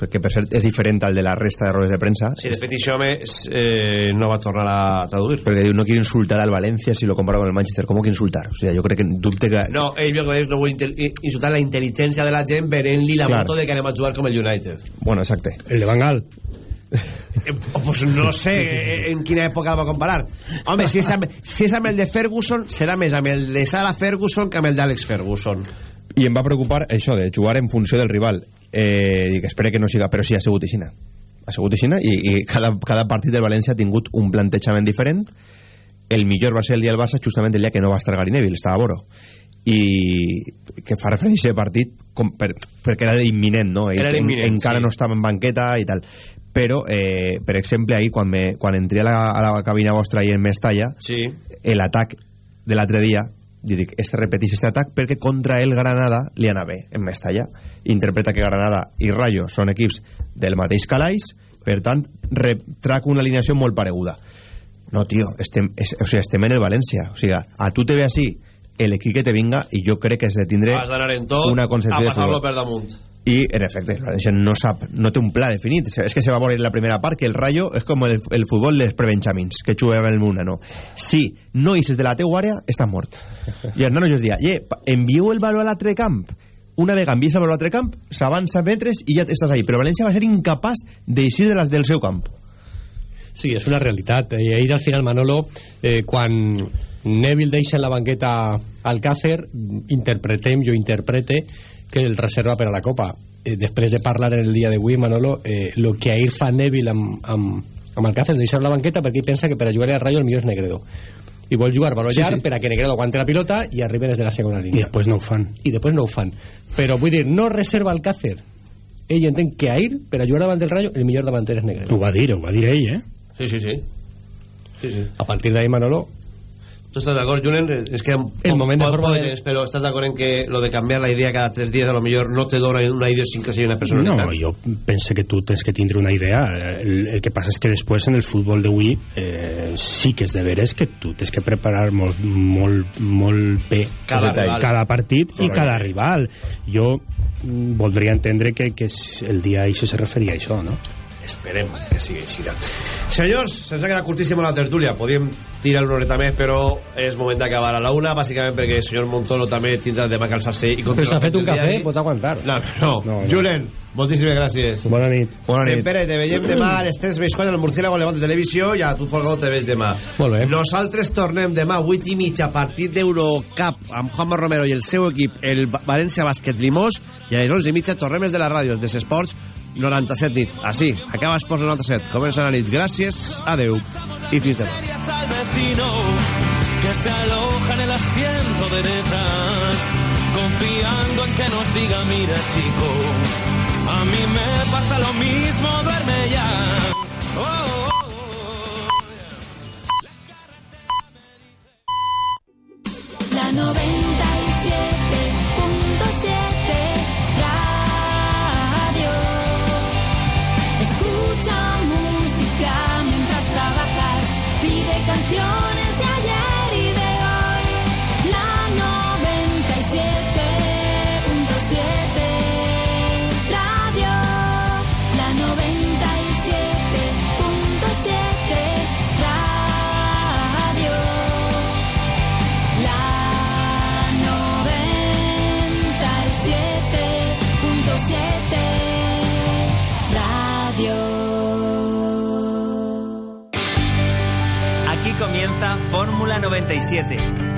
perquè per cert és diferent al de la resta de rodes de premsa. Sí, de fet, això home, eh, no va tornar a traduir. Perquè diu, no quiero insultar al Valencia si lo compara con el Manchester. ¿Cómo que insultar? O sea, yo creo que dubte que... No, ell veu que no vull intel- insultar la intel·ligència de la gent venent-li la Clar. moto de que anem a jugar com el United. Bueno, exacte. El de Bangal. Eh, pues no sé eh, en quina època va comparar. Home, si és, amb, si és amb el de Ferguson, serà més amb el de Sarah Ferguson que amb el d'Àlex Ferguson. I em va preocupar això de jugar en funció del rival. Eh, dic, espero que no siga, però sí, ha sigut aixina. Ha sigut aixina i, i cada, cada partit del València ha tingut un plantejament diferent. El millor va ser el dia del Barça, justament el dia que no va estar Gary Neville, estava a Boro. I que fa referència a partit com per, perquè era imminent, no? Era En- imminent, encara sí. no estava en banqueta i tal. Però, eh, per exemple, ahir, quan, me, quan entré a la, a la cabina vostra ahir en Mestalla, sí. l'atac de l'altre dia jo dic, este repeteix este atac perquè contra el Granada li anava bé en Mestalla. Interpreta que Granada i Rayo són equips del mateix calaix per tant trac una alineació molt pareguda. No tio, estem, es, o sigui, estem en el València. O sigui, a tu te ve així l'equip que te vinga i jo crec que has de tindre una a concepció de passar-lo futbol. per damunt. I en efecte el València no sap no té un pla definit. És que se va en la primera part que el Rayo és com el, el futbol dels prebenjamins que jugava el Muna no? si no eixes de la teua àrea estàs mort. I els nanos jo es dia "Ye, pa- envieu el valor a l'altre camp. Una vegada envies el valor a l'altre camp s'avança metres i ja estàs ahí. Però el València va ser incapaç d'eixir de del seu camp. Sí, és una realitat. I ahir al final, Manolo, eh, quan Neville deixa en la banqueta Alcácer, interpretem, jo interprete, que el reserva per a la Copa. Eh, després de parlar en el dia d'avui, Manolo, eh, lo que ahir fa Neville amb, amb, amb Alcácer, deixar la banqueta perquè pensa que per a jugar al Rayo el millor és Negredo. I vol jugar baló Sí, llarg sí. per a que Negredo aguante la pilota i arribi des de la segona I línia. després no ho fan. I després no ho fan. Però vull dir, no reserva Alcácer. Ell entén que ahir, per a jugar davant del Rayo, el millor davanter és Negredo. Ho va dir, ho va dir ell, eh? Sí, sí, sí. sí, sí. A partir d'ahí, Manolo, ¿Tú estás de acuerdo, Julen? Es que El moment de po- forma de- podes, pero ¿estás de acuerdo en que lo de cambiar la idea cada tres días a lo mejor no te dona una idiosincrasia y una personalitat? No, jo pense que tu tens que tindre una idea. El, el que passa és que després en el futbol d'avui eh, sí que és de veres que tu tens que preparar molt, molt, molt bé Cada cada, cada partit Correcte. i cada rival. Jo mm, voldria entendre que, que el dia ahir se referia a això, no? Esperem que sigui així senyors, sense quedar curtíssim a la tertúlia. Podíem tirar una horeta més però és moment d'acabar a la una bàsicament perquè el senyor Montoro també tindrà demà que alçar-se i però s'ha fet un cafè, pot aguantar. No, no, no, no. Julen, moltíssimes gràcies. Bona nit, bona nit. Sempre te veiem demà a les 3 veus quan el Murciélago Levant de Televisió i a tu Folgado te veig demà. Molt bé. Nosaltres tornem demà 8 i mitja partit d'Eurocup amb Juanma Romero i el seu equip el València Bàsquet Limós i a les 11 i mitja tornem des de la ràdio des Esports 97 nit. Així, acaba Esports 97. Comença la nit. Gràcies, adeu i fins demà. que se aloja en el asiento de detrás, confiando en que nos diga, mira chico, a mí me pasa lo mismo, duerme ya. Oh, oh, oh. La 97.7 97